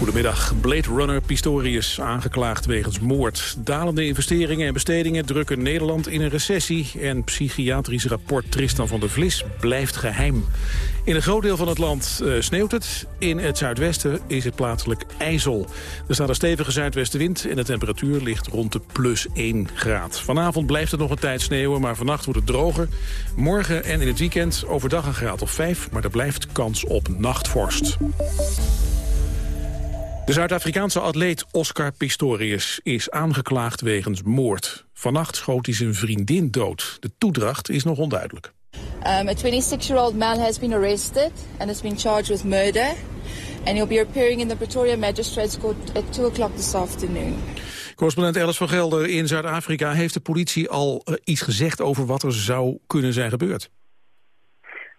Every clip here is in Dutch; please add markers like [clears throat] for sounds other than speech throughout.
Goedemiddag. Blade Runner Pistorius aangeklaagd wegens moord. Dalende investeringen en bestedingen drukken Nederland in een recessie. En psychiatrisch rapport Tristan van der Vlis blijft geheim. In een groot deel van het land uh, sneeuwt het. In het zuidwesten is het plaatselijk ijzel. Er staat een stevige zuidwestenwind en de temperatuur ligt rond de plus 1 graad. Vanavond blijft het nog een tijd sneeuwen, maar vannacht wordt het droger. Morgen en in het weekend overdag een graad of 5, maar er blijft kans op nachtvorst. De Zuid-Afrikaanse atleet Oscar Pistorius is aangeklaagd wegens moord. Vannacht schoot hij zijn vriendin dood. De toedracht is nog onduidelijk. Um, a 26-year-old man has been arrested and has been charged with murder. And he'll be appearing in the Pretoria Magistrates Court at 2 o'clock this afternoon. Correspondent Alice van Gelder in Zuid-Afrika. Heeft de politie al uh, iets gezegd over wat er zou kunnen zijn gebeurd?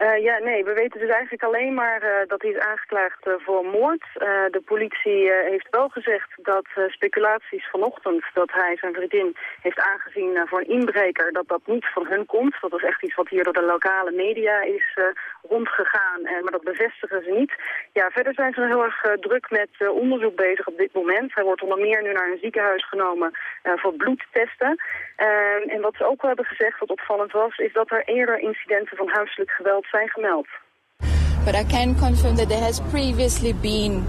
Uh, ja, nee, we weten dus eigenlijk alleen maar uh, dat hij is aangeklaagd uh, voor moord. de politie heeft wel gezegd dat speculaties vanochtend dat hij zijn vriendin heeft aangezien voor een inbreker, dat dat niet van hun komt. Dat was echt iets wat hier door de lokale media is rondgegaan, maar dat bevestigen ze niet. Ja, verder zijn ze heel erg druk met onderzoek bezig op dit moment. Hij wordt onder meer nu naar een ziekenhuis genomen voor bloedtesten. en wat ze ook wel hebben gezegd, wat opvallend was, is dat er eerder incidenten van huiselijk geweld zijn gemeld. But I can confirm that there has previously been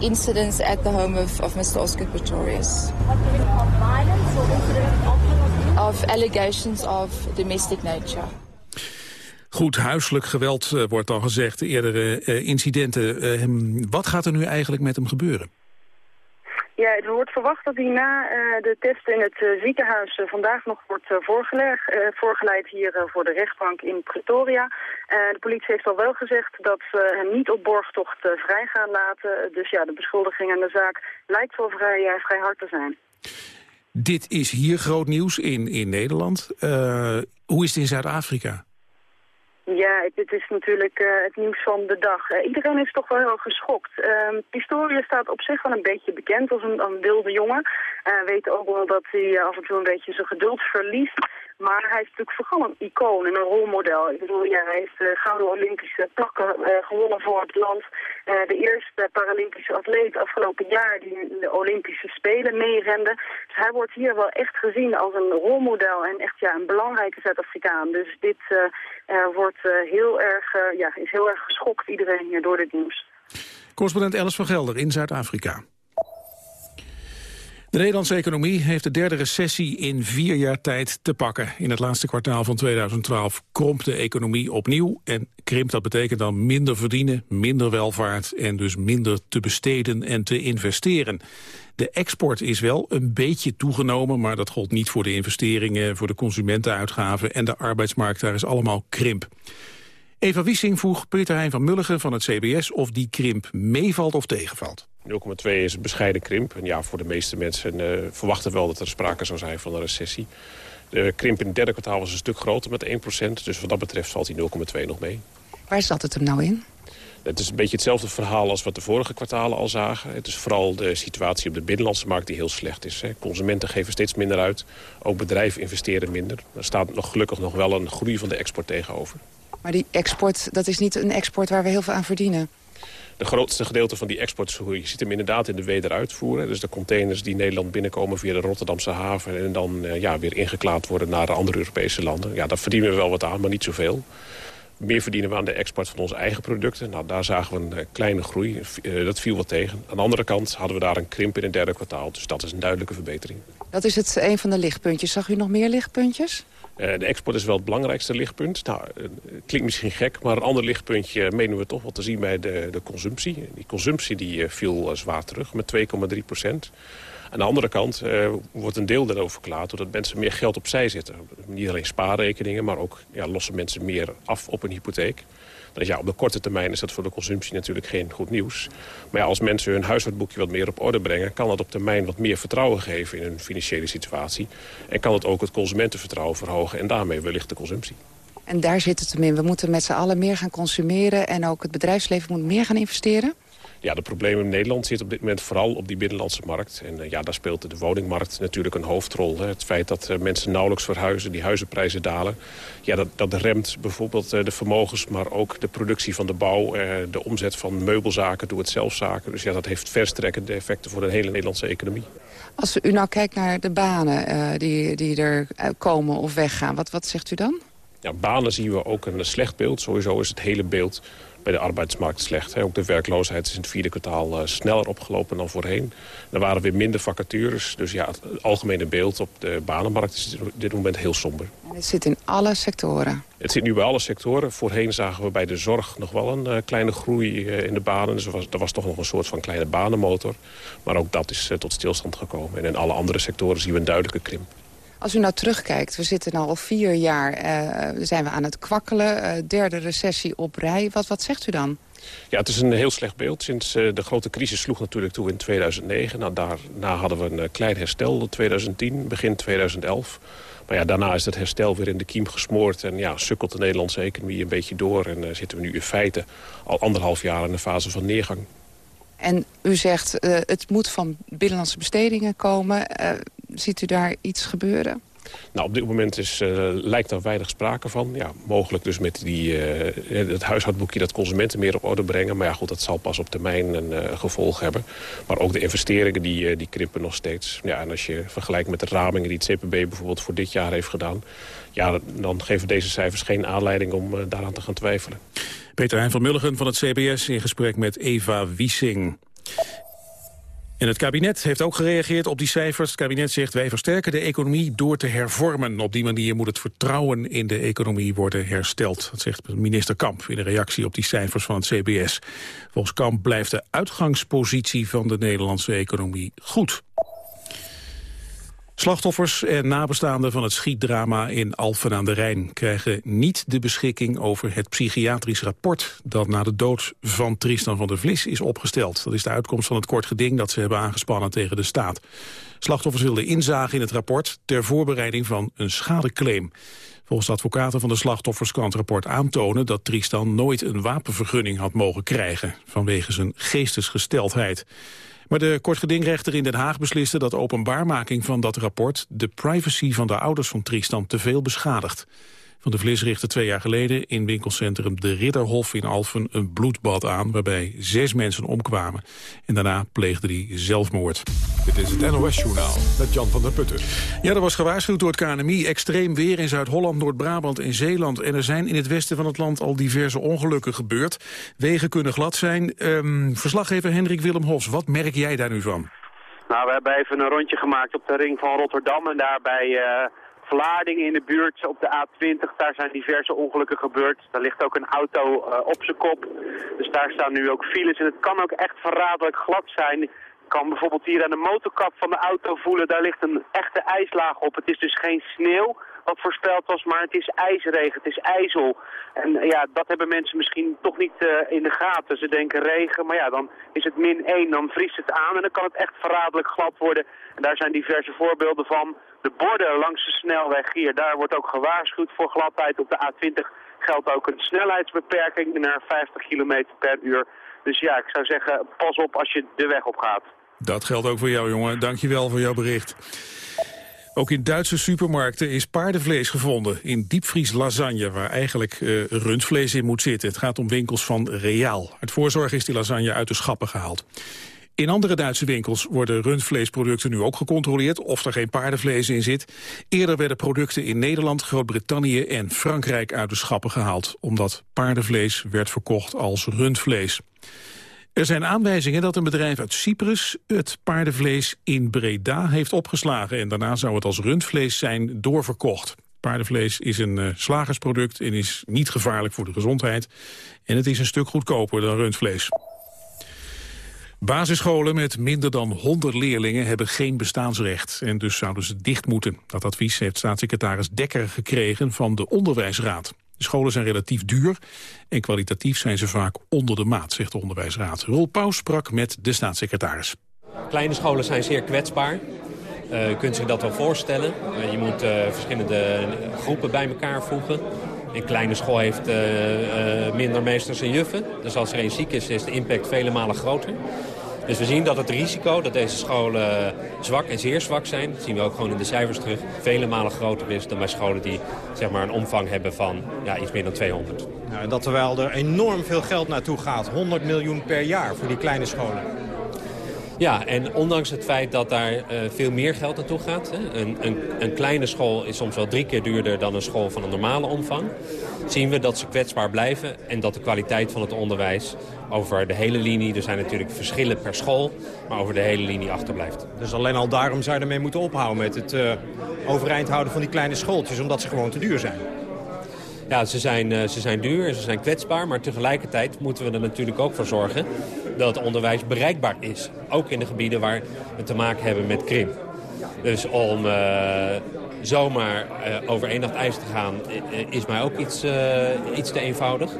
incidents at the home of, of Mr. Oscar Pretorius. Of allegations of domestic nature. Goed, huiselijk geweld uh, wordt dan gezegd, eerdere uh, incidenten. Uh, wat gaat er nu eigenlijk met hem gebeuren? Ja, het wordt verwacht dat hij na uh, de test in het uh, ziekenhuis uh, vandaag nog wordt voorgeleid hier voor de rechtbank in Pretoria. de politie heeft al wel gezegd dat ze hem niet op borgtocht vrij gaan laten. Dus ja, de beschuldiging en de zaak lijkt wel vrij, vrij hard te zijn. Dit is hier groot nieuws in, in Nederland. hoe is het in Zuid-Afrika? Ja, het, is natuurlijk uh, het nieuws van de dag. Uh, iedereen is toch wel heel geschokt. Uh, Pistorius staat op zich wel een beetje bekend als een, wilde jongen. Uh, weet ook wel dat hij af en toe een beetje zijn geduld verliest. Maar hij is natuurlijk vooral een icoon en een rolmodel. Ik bedoel, ja, hij heeft uh, gouden Olympische pakken uh, gewonnen voor het land. Uh, de eerste Paralympische atleet afgelopen jaar die de Olympische Spelen meerende. Dus hij wordt hier wel echt gezien als een rolmodel en echt ja, een belangrijke Zuid-Afrikaan. Dus dit wordt heel erg, ja, is heel erg geschokt iedereen hier door dit nieuws. Correspondent Alice van Gelder in Zuid-Afrika. De Nederlandse economie heeft de derde recessie in vier jaar tijd te pakken. In het laatste kwartaal van 2012 krompt de economie opnieuw. En krimp dat betekent dan minder verdienen, minder welvaart... en dus minder te besteden en te investeren. De export is wel een beetje toegenomen, maar dat gold niet voor de investeringen... voor de consumentenuitgaven en de arbeidsmarkt, daar is allemaal krimp. Eva Wiesing vroeg Peter Heijn van Mulligen van het CBS... of die krimp meevalt of tegenvalt. 0,2 is een bescheiden krimp. En ja, voor de meeste mensen uh, verwachten wel dat er sprake zou zijn van een recessie. De krimp in het derde kwartaal was een stuk groter met 1%. Dus wat dat betreft valt die 0,2 nog mee. Waar zat het hem nou in? Het is een beetje hetzelfde verhaal als wat de vorige kwartalen al zagen. Het is vooral de situatie op de binnenlandse markt die heel slecht is. Consumenten geven steeds minder uit. Ook bedrijven investeren minder. Er staat nog gelukkig nog wel een groei van de export tegenover. Maar die export, dat is niet een export waar we heel veel aan verdienen? De grootste gedeelte van die exportgroei ziet hem inderdaad in de wederuitvoeren. Dus de containers die Nederland binnenkomen via de Rotterdamse haven... en dan uh, ja, weer ingeklaard worden naar de andere Europese landen. Ja, daar verdienen we wel wat aan, maar niet zoveel. Meer verdienen we aan de export van onze eigen producten. Nou, daar zagen we een uh, kleine groei. Uh, dat viel wat tegen. Aan de andere kant hadden we daar een krimp in het derde kwartaal. Dus dat is een duidelijke verbetering. Dat is het een van de lichtpuntjes. Zag u nog meer lichtpuntjes? Uh, de export is wel het belangrijkste lichtpunt. Nou, klinkt misschien gek, maar een ander lichtpuntje menen we toch wel te zien bij de, de consumptie. Die consumptie die, viel zwaar terug met 2,3 procent. Aan de andere kant wordt een deel daarover verklaard... doordat mensen meer geld opzij zetten. Niet alleen spaarrekeningen, maar ook ja, lossen mensen meer af op een hypotheek. Dus ja, op de korte termijn is dat voor de consumptie natuurlijk geen goed nieuws. Maar als mensen hun huishoudboekje wat meer op orde brengen... kan dat op termijn wat meer vertrouwen geven in hun financiële situatie. En kan het ook het consumentenvertrouwen verhogen en daarmee wellicht de consumptie. En daar zit het hem in. We moeten met z'n allen meer gaan consumeren... en ook het bedrijfsleven moet meer gaan investeren? Ja, de problemen in Nederland zitten op dit moment vooral op die binnenlandse markt. En ja, daar speelt de woningmarkt natuurlijk een hoofdrol. Hè. Het feit dat mensen nauwelijks verhuizen, die huizenprijzen dalen... Ja, dat, dat remt bijvoorbeeld de vermogens, maar ook de productie van de bouw... de omzet van meubelzaken, doe-het-zelfzaken. Dus ja, dat heeft verstrekkende effecten voor de hele Nederlandse economie. Als u nou kijkt naar de banen die, die er komen of weggaan, wat, wat zegt u dan? Ja, banen zien we ook een slecht beeld. Sowieso is het hele beeld bij de arbeidsmarkt slecht. Ook de werkloosheid is in het vierde kwartaal uh, sneller opgelopen dan voorheen. Er waren weer minder vacatures. Dus ja, het algemene beeld op de banenmarkt is op dit moment heel somber. En het zit in alle sectoren? Het zit nu bij alle sectoren. Voorheen zagen we bij de zorg nog wel een uh, kleine groei uh, in de banen. Dus er was, er was toch nog een soort van kleine banenmotor. Maar ook dat is tot stilstand gekomen. En in alle andere sectoren zien we een duidelijke krimp. Als u nou terugkijkt, we zitten al vier jaar, uh, zijn we aan het kwakkelen. Uh, derde recessie op rij. Wat, wat zegt u dan? Ja, het is een heel slecht beeld. Sinds uh, de grote crisis sloeg natuurlijk toe in 2009. Nou, daarna hadden we een klein herstel in 2010, begin 2011. Maar ja, daarna is het herstel weer in de kiem gesmoord. En ja, sukkelt de Nederlandse economie een beetje door. En zitten we nu in feite al anderhalf jaar in een fase van neergang. En u zegt, het moet van binnenlandse bestedingen komen ziet u daar iets gebeuren? Nou, op dit moment is, uh, lijkt er weinig sprake van. Ja, mogelijk dus met die, het huishoudboekje dat consumenten meer op orde brengen. Maar ja, goed, dat zal pas op termijn een gevolg hebben. Maar ook de investeringen die, die krimpen nog steeds. Ja, en als je vergelijkt met de ramingen die het CPB bijvoorbeeld voor dit jaar heeft gedaan... ja, dan geven deze cijfers geen aanleiding om daaraan te gaan twijfelen. Peter Hein van Mulligen van het CBS in gesprek met Eva Wiesing. En het kabinet heeft ook gereageerd op die cijfers. Het kabinet zegt wij versterken de economie door te hervormen. Op die manier moet het vertrouwen in de economie worden hersteld. Dat zegt minister Kamp in een reactie op die cijfers van het CBS. Volgens Kamp blijft de uitgangspositie van de Nederlandse economie goed. Slachtoffers en nabestaanden van het schietdrama in Alphen aan de Rijn krijgen niet de beschikking over het psychiatrisch rapport dat na de dood van Tristan van der Vlis is opgesteld. Dat is de uitkomst van het kort geding dat ze hebben aangespannen tegen de staat. Slachtoffers wilden inzagen in het rapport ter voorbereiding van een schadeclaim. Volgens advocaten van de slachtoffers kan het rapport aantonen dat Tristan nooit een wapenvergunning had mogen krijgen vanwege zijn geestesgesteldheid. Maar de kortgedingrechter in Den Haag besliste dat openbaarmaking van dat rapport de privacy van de ouders van Tristan te veel beschadigt. Van de Vlis richtte twee jaar geleden in winkelcentrum De Ridderhof in Alphen een bloedbad aan waarbij zes mensen omkwamen. En daarna pleegde hij zelfmoord. Dit is het NOS-journaal met Jan van der Putten. Ja, er was gewaarschuwd door het KNMI. Extreem weer in Zuid-Holland, Noord-Brabant en Zeeland. En er zijn in het westen van het land al diverse ongelukken gebeurd. Wegen kunnen glad zijn. Um, verslaggever Hendrik Willem Hofs, wat merk jij daar nu van? Nou, we hebben even een rondje gemaakt op de ring van Rotterdam en daarbij... Uh Vlaardingen in de buurt op de A20. Daar zijn diverse ongelukken gebeurd. Daar ligt ook een auto uh, op zijn kop. Dus daar staan nu ook files. En het kan ook echt verraderlijk glad zijn. Kan bijvoorbeeld hier aan de motorkap van de auto voelen. Daar ligt een echte ijslaag op. Het is dus geen sneeuw wat voorspeld was, maar het is ijsregen, het is ijzel. En eh, ja, dat hebben mensen misschien toch niet uh, in de gaten. Ze denken regen, maar ja, dan is het min 1, dan vriest het aan en dan kan het echt verraderlijk glad worden. En daar zijn diverse voorbeelden van. De borden langs de snelweg hier, daar wordt ook gewaarschuwd voor gladheid. Op de A20 geldt ook een snelheidsbeperking naar 50 km per uur. Dus ja, ik zou zeggen, pas op als je de weg op gaat. Dat geldt ook voor jou, jongen. Dankjewel voor jouw bericht. Ook in Duitse supermarkten is paardenvlees gevonden in diepvries lasagne... waar eigenlijk uh, rundvlees in moet zitten. Het gaat om winkels van Reaal. Het voorzorg is die lasagne uit de schappen gehaald. In andere Duitse winkels worden rundvleesproducten nu ook gecontroleerd... of er geen paardenvlees in zit. Eerder werden producten in Nederland, Groot-Brittannië en Frankrijk uit de schappen gehaald... omdat paardenvlees werd verkocht als rundvlees. Er zijn aanwijzingen dat een bedrijf uit Cyprus het paardenvlees in Breda heeft opgeslagen. En daarna zou het als rundvlees zijn doorverkocht. Paardenvlees is een uh, slagersproduct en is niet gevaarlijk voor de gezondheid. En het is een stuk goedkoper dan rundvlees. Basisscholen met minder dan 100 leerlingen hebben geen bestaansrecht. En dus zouden ze dicht moeten. Dat advies heeft staatssecretaris Dekker gekregen van de Onderwijsraad. De scholen zijn relatief duur en kwalitatief zijn ze vaak onder de maat, zegt de Onderwijsraad. Rol Pauw sprak met de staatssecretaris. Kleine scholen zijn zeer kwetsbaar. Uh, kunt zich dat wel voorstellen. Uh, je moet uh, verschillende groepen bij elkaar voegen. Een kleine school heeft minder meesters en juffen. Dus als er één ziek is, is de impact vele malen groter. Dus we zien dat het risico dat deze scholen zwak en zeer zwak zijn... dat zien we ook gewoon in de cijfers terug... vele malen groter is dan bij scholen die zeg maar, een omvang hebben van ja, iets meer dan 200. Nou, dat terwijl er enorm veel geld naartoe gaat. 100 miljoen per jaar voor die kleine scholen. Ja, en ondanks het feit dat daar uh, veel meer geld naartoe gaat... Hè, een, een, een, kleine school is soms wel drie keer duurder dan een school van een normale omvang... zien we dat ze kwetsbaar blijven en dat de kwaliteit van het onderwijs over de hele linie... er zijn natuurlijk verschillen per school, maar over de hele linie achterblijft. Dus alleen al daarom zou je ermee moeten ophouden met het uh, overeind houden van die kleine schooltjes... omdat ze gewoon te duur zijn. Ja, ze zijn, uh, ze zijn duur en ze zijn kwetsbaar, maar tegelijkertijd moeten we er natuurlijk ook voor zorgen dat het onderwijs bereikbaar is. Ook in de gebieden waar we te maken hebben met krimp. Dus om uh, zomaar uh, over één nacht ijs te gaan is mij ook iets, iets te eenvoudig.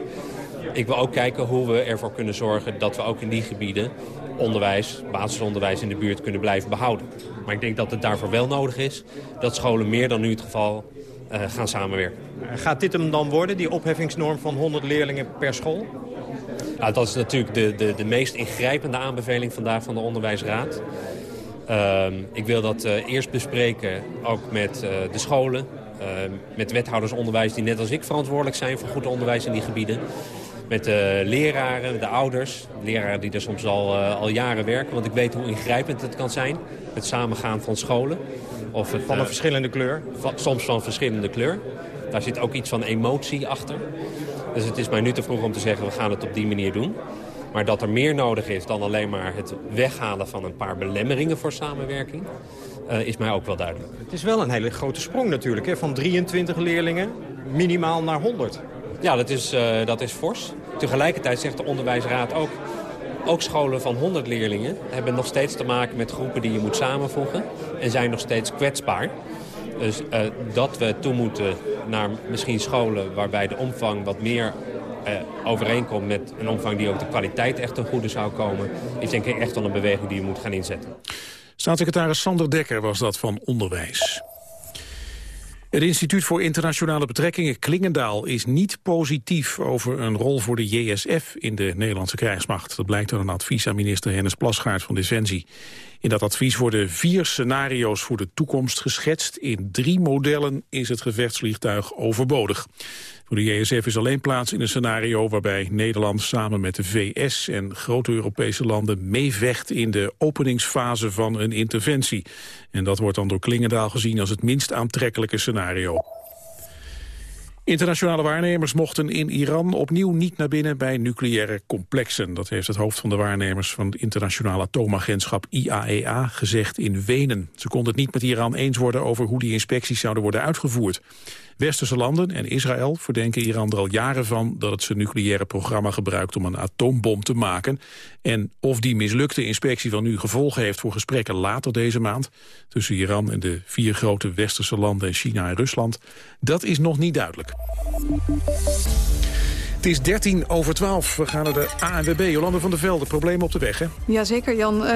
Ik wil ook kijken hoe we ervoor kunnen zorgen dat we ook in die gebieden onderwijs, basisonderwijs in de buurt kunnen blijven behouden. Maar ik denk dat het daarvoor wel nodig is dat scholen meer dan nu het geval gaan samenwerken. Gaat dit hem dan worden, die opheffingsnorm van 100 leerlingen per school? Nou, dat is natuurlijk de, de, de meest ingrijpende aanbeveling vandaag van de Onderwijsraad. Uh, ik wil dat uh, eerst bespreken, ook met uh, de scholen, met wethouders onderwijs die net als ik verantwoordelijk zijn voor goed onderwijs in die gebieden. Met de leraren, de ouders, leraren die er soms al, al jaren werken. Want ik weet hoe ingrijpend het kan zijn, het samengaan van scholen. Of het, van een verschillende kleur? Van, soms van verschillende kleur. Daar zit ook iets van emotie achter. Dus het is mij nu te vroeg om te zeggen, we gaan het op die manier doen. Maar dat er meer nodig is dan alleen maar het weghalen van een paar belemmeringen voor samenwerking... Uh, is mij ook wel duidelijk. Het is wel een hele grote sprong natuurlijk, hè? van 23 leerlingen minimaal naar 100. Ja, dat is, uh, dat is fors. Tegelijkertijd zegt de onderwijsraad ook... ook scholen van 100 leerlingen hebben nog steeds te maken met groepen die je moet samenvoegen... en zijn nog steeds kwetsbaar. Dus uh, dat we toe moeten naar misschien scholen waarbij de omvang wat meer uh, overeenkomt met een omvang die ook de kwaliteit echt ten goede zou komen, is denk ik echt wel een beweging die je moet gaan inzetten. Staatssecretaris Sander Dekker was dat van Onderwijs. Het Instituut voor Internationale Betrekkingen Klingendaal is niet positief over een rol voor de JSF in de Nederlandse krijgsmacht. Dat blijkt uit een advies aan minister Hennis Plasgaard van Defensie. In dat advies worden vier scenario's voor de toekomst geschetst. In drie modellen is het gevechtsvliegtuig overbodig. Voor de JSF is alleen plaats in een scenario waarbij Nederland samen met de VS en grote Europese landen meevecht in de openingsfase van een interventie. En dat wordt dan door Klingendaal gezien als het minst aantrekkelijke scenario. Internationale waarnemers mochten in Iran opnieuw niet naar binnen bij nucleaire complexen. Dat heeft het hoofd van de waarnemers van het internationale atoomagentschap IAEA e gezegd in Wenen. Ze konden het niet met Iran eens worden over hoe die inspecties zouden worden uitgevoerd. Westerse landen en Israël verdenken Iran er al jaren van dat het zijn nucleaire programma gebruikt om een atoombom te maken. En of die mislukte inspectie van nu gevolgen heeft voor gesprekken later deze maand tussen Iran en de vier grote Westerse landen en China en Rusland, dat is nog niet duidelijk. Het is 13 over 12. We gaan naar de ANWB. Jolande van der Velde, problemen op de weg, hè? Jazeker, Jan. Uh,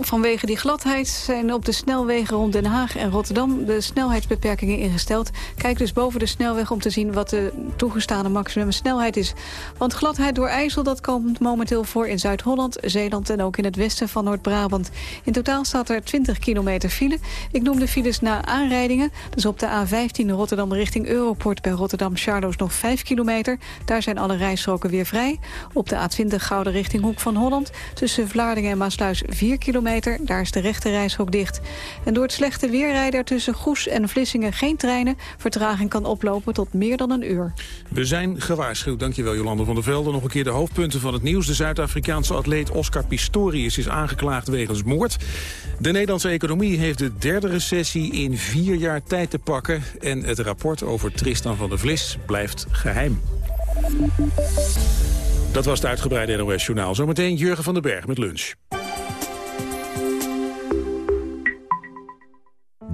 vanwege die gladheid zijn op de snelwegen rond Den Haag en Rotterdam... de snelheidsbeperkingen ingesteld. Kijk dus boven de snelweg om te zien wat de toegestane maximumsnelheid is. Want gladheid door IJssel dat komt momenteel voor in Zuid-Holland, Zeeland... en ook in het westen van Noord-Brabant. In totaal staat er 20 kilometer file. Ik noem de files na aanrijdingen. Dus op de A15 Rotterdam richting Europort bij Rotterdam-Charloes nog 5 kilometer. Daar zijn alle alle rijstroken weer vrij. Op de A20 Gouden richting Hoek van Holland. Tussen Vlaardingen en Maasluis 4 kilometer. Daar is de rechte reishok dicht. En door het slechte weer rijden tussen Goes en Vlissingen geen treinen. Vertraging kan oplopen tot meer dan een uur. We zijn gewaarschuwd. Dankjewel Jolande van der Velde. Nog een keer de hoofdpunten van het nieuws. De Zuid-Afrikaanse atleet Oscar Pistorius is aangeklaagd wegens moord. De Nederlandse economie heeft de derde recessie in vier jaar tijd te pakken. En het rapport over Tristan van der Vlis blijft geheim. Dat was het uitgebreide NOS-journaal. Zometeen Jurgen van den Berg met lunch.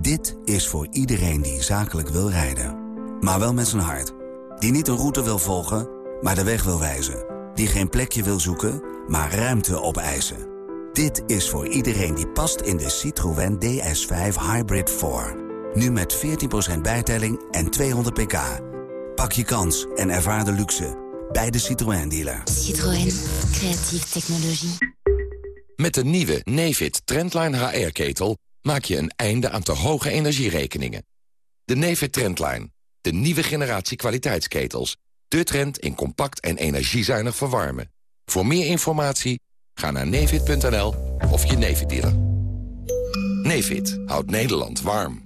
Dit is voor iedereen die zakelijk wil rijden. Maar wel met zijn hart. Die niet een route wil volgen, maar de weg wil wijzen. Die geen plekje wil zoeken, maar ruimte opeisen. Dit is voor iedereen die past in de Citroën DS5 Hybrid 4. Nu met 14% bijtelling en 200 pk. Pak je kans en ervaar de luxe bij de Citroën dealer. Citroën, creatieve technologie. Met de nieuwe Nefit Trendline HR-ketel maak je een einde aan te hoge energierekeningen. De Nefit Trendline, de nieuwe generatie kwaliteitsketels. De trend in compact en energiezuinig verwarmen. Voor meer informatie ga naar nefit.nl of je Nefit dealer. Nefit houdt Nederland warm.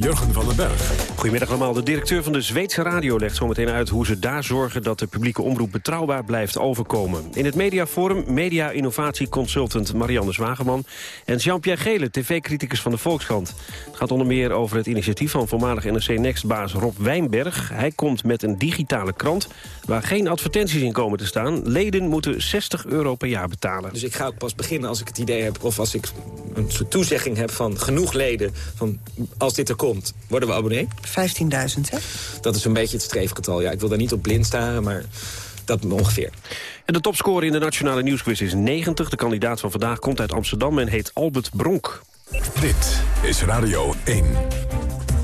Jurgen van den Berg. Goedemiddag allemaal. De directeur van de Zweedse radio legt zometeen uit... hoe ze daar zorgen dat de publieke omroep betrouwbaar blijft overkomen. In het mediaforum media Innovatie Consultant Marianne Zwageman... en Jean-Pierre Gele, tv-criticus van de Volkskrant. Het gaat onder meer over het initiatief van voormalig NRC Next-baas Rob Wijnberg. Hij komt met een digitale krant waar geen advertenties in komen te staan. Leden moeten 60 euro per jaar betalen. Dus ik ga ook pas beginnen als ik het idee heb... of als ik een soort toezegging heb van genoeg leden... van als dit er komt worden we abonnee? 15.000, hè? Dat is een beetje het streefgetal. Ja, ik wil daar niet op blind staren, maar dat ongeveer. En de topscorer in de Nationale Nieuwsquiz is 90. De kandidaat van vandaag komt uit Amsterdam en heet Albert Bronk. Dit is Radio 1.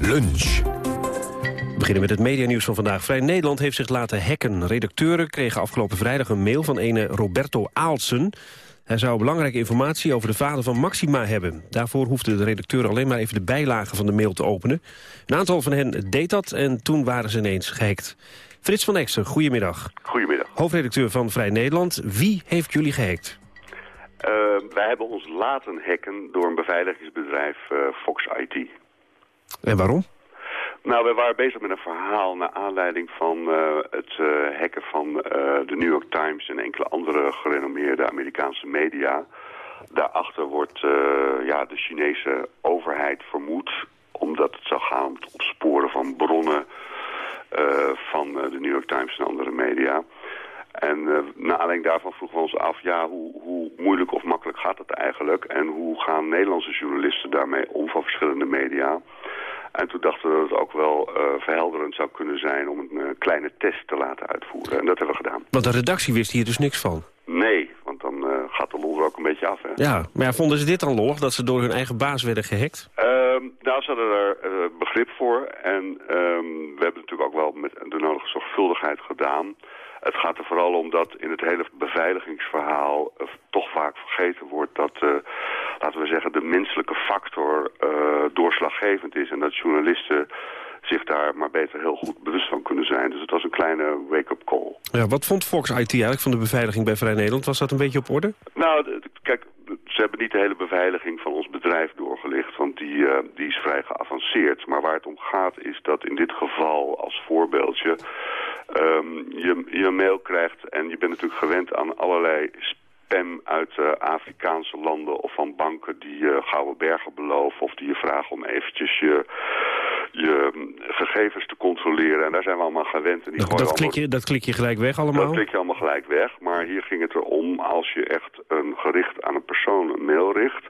Lunch. We beginnen met het medianieuws van vandaag. Vrij Nederland heeft zich laten hacken. Redacteuren kregen afgelopen vrijdag een mail van ene Roberto Aalsen... Hij zou belangrijke informatie over de vader van Maxima hebben. Daarvoor hoefde de redacteur alleen maar even de bijlagen van de mail te openen. Een aantal van hen deed dat en toen waren ze ineens gehackt. Frits van Exen, goedemiddag. Goedemiddag. Hoofdredacteur van Vrij Nederland. Wie heeft jullie gehackt? Uh, wij hebben ons laten hacken door een beveiligingsbedrijf uh, Fox IT. En waarom? Nou, we waren bezig met een verhaal naar aanleiding van uh, het uh, hacken van uh, de New York Times en enkele andere gerenommeerde Amerikaanse media. Daarachter wordt ja, de Chinese overheid vermoed, omdat het zou gaan om het opsporen van bronnen van de New York Times en andere media. En naar aanleiding daarvan vroegen we ons af, ja, hoe, hoe moeilijk of makkelijk gaat het eigenlijk? En hoe gaan Nederlandse journalisten daarmee om van verschillende media? En toen dachten we dat het ook wel uh, verhelderend zou kunnen zijn om een uh, kleine test te laten uitvoeren. En dat hebben we gedaan. Want de redactie wist hier dus niks van? Nee, want dan uh, gaat de lol er ook een beetje af. Hè? Ja, maar ja, vonden ze dit dan lollig, dat ze door hun eigen baas werden gehackt? Ehm, nou, ze hadden er begrip voor. En um, we hebben natuurlijk ook wel met de nodige zorgvuldigheid gedaan. Het gaat er vooral om dat in het hele beveiligingsverhaal uh, toch vaak vergeten wordt dat, uh, laten we zeggen, de menselijke factor doorslaggevend is. En dat journalisten zich daar maar beter heel goed bewust van kunnen zijn. Dus het was een kleine wake-up call. Ja, wat vond Fox IT eigenlijk van de beveiliging bij Vrij Nederland? Was dat een beetje op orde? Nou, kijk, ze hebben niet de hele beveiliging van ons bedrijf doorgelicht, want die, uh, die is vrij geavanceerd. Maar waar het om gaat is dat in dit geval als voorbeeldje um, je, je mail krijgt en je bent natuurlijk gewend aan allerlei spam uit uh, Afrikaanse landen of van banken die uh, gouden bergen beloven of die je vragen om eventjes je, je gegevens te controleren. En daar zijn we allemaal gewend. En die dat, dat, klik je, dat klik je gelijk weg allemaal? Dat klik je allemaal gelijk weg. Maar hier ging het erom als je echt een gericht aan een persoon een mail richt...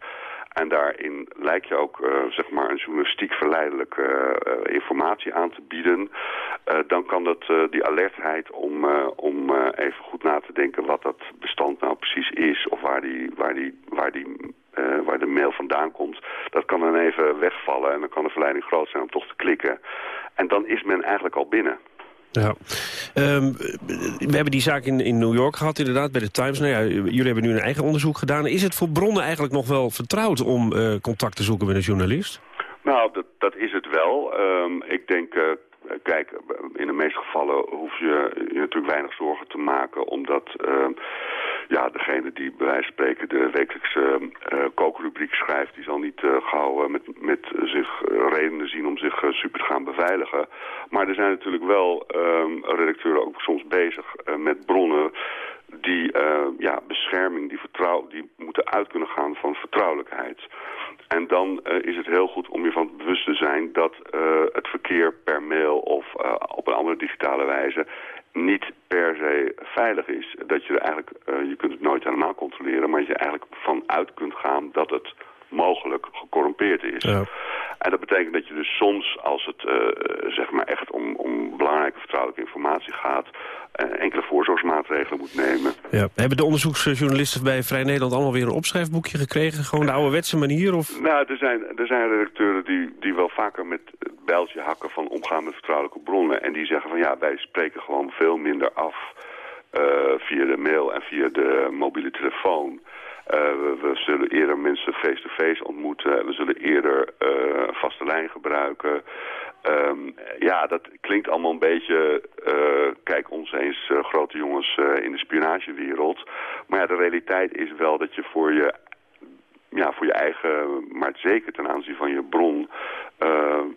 En daarin lijkt je ook uh, zeg maar een journalistiek verleidelijke uh, informatie aan te bieden. Uh, dan kan dat die alertheid om, om even goed na te denken wat dat bestand nou precies is. Of waar, die, waar, die, waar, die, waar de mail vandaan komt. Dat kan dan even wegvallen en dan kan de verleiding groot zijn om toch te klikken. En dan is men eigenlijk al binnen. Ja. Um, we hebben die zaak in, in New York gehad, inderdaad, bij de Times. Nou ja, jullie hebben nu een eigen onderzoek gedaan. Is het voor bronnen eigenlijk nog wel vertrouwd om uh, contact te zoeken met een journalist? Nou, dat, dat is het wel. Um, ik denk, uh, kijk, in de meeste gevallen hoef je je natuurlijk weinig zorgen te maken, omdat... Uh, ja, degene die bij wijze van spreken de wekelijkse uh, kookrubriek schrijft... die zal niet uh, gauw uh, met, met zich redenen zien om zich super te gaan beveiligen. Maar er zijn natuurlijk wel redacteuren ook soms bezig met bronnen die ja, bescherming, die, vertrouw, die moeten uit kunnen gaan van vertrouwelijkheid. En dan is het heel goed om je van bewust te zijn dat het verkeer per mail of op een andere digitale wijze niet per se veilig is. Dat je er eigenlijk, uh, je kunt het nooit helemaal controleren, maar je eigenlijk vanuit kunt gaan dat het mogelijk gecorrumpeerd is. Ja. En dat betekent dat je dus soms, als het zeg maar echt om, om belangrijke vertrouwelijke informatie gaat... enkele voorzorgsmaatregelen moet nemen. Ja. Hebben de onderzoeksjournalisten bij Vrij Nederland allemaal weer een opschrijfboekje gekregen? Gewoon de ouderwetse manier? Of? Nou, er zijn, er zijn redacteuren die, die wel vaker met het bijltje hakken van omgaan met vertrouwelijke bronnen. En die zeggen van ja, wij spreken gewoon veel minder af uh, via de mail en via de mobiele telefoon. Uh, we, we, zullen eerder mensen face-to-face ontmoeten. We zullen eerder uh, vaste lijn gebruiken. Um, ja, dat klinkt allemaal een beetje... Uh, kijk, ons eens grote jongens in de spionagewereld. Maar ja, de realiteit is wel dat je voor je ja, voor je eigen, maar zeker ten aanzien van je bron... Uh,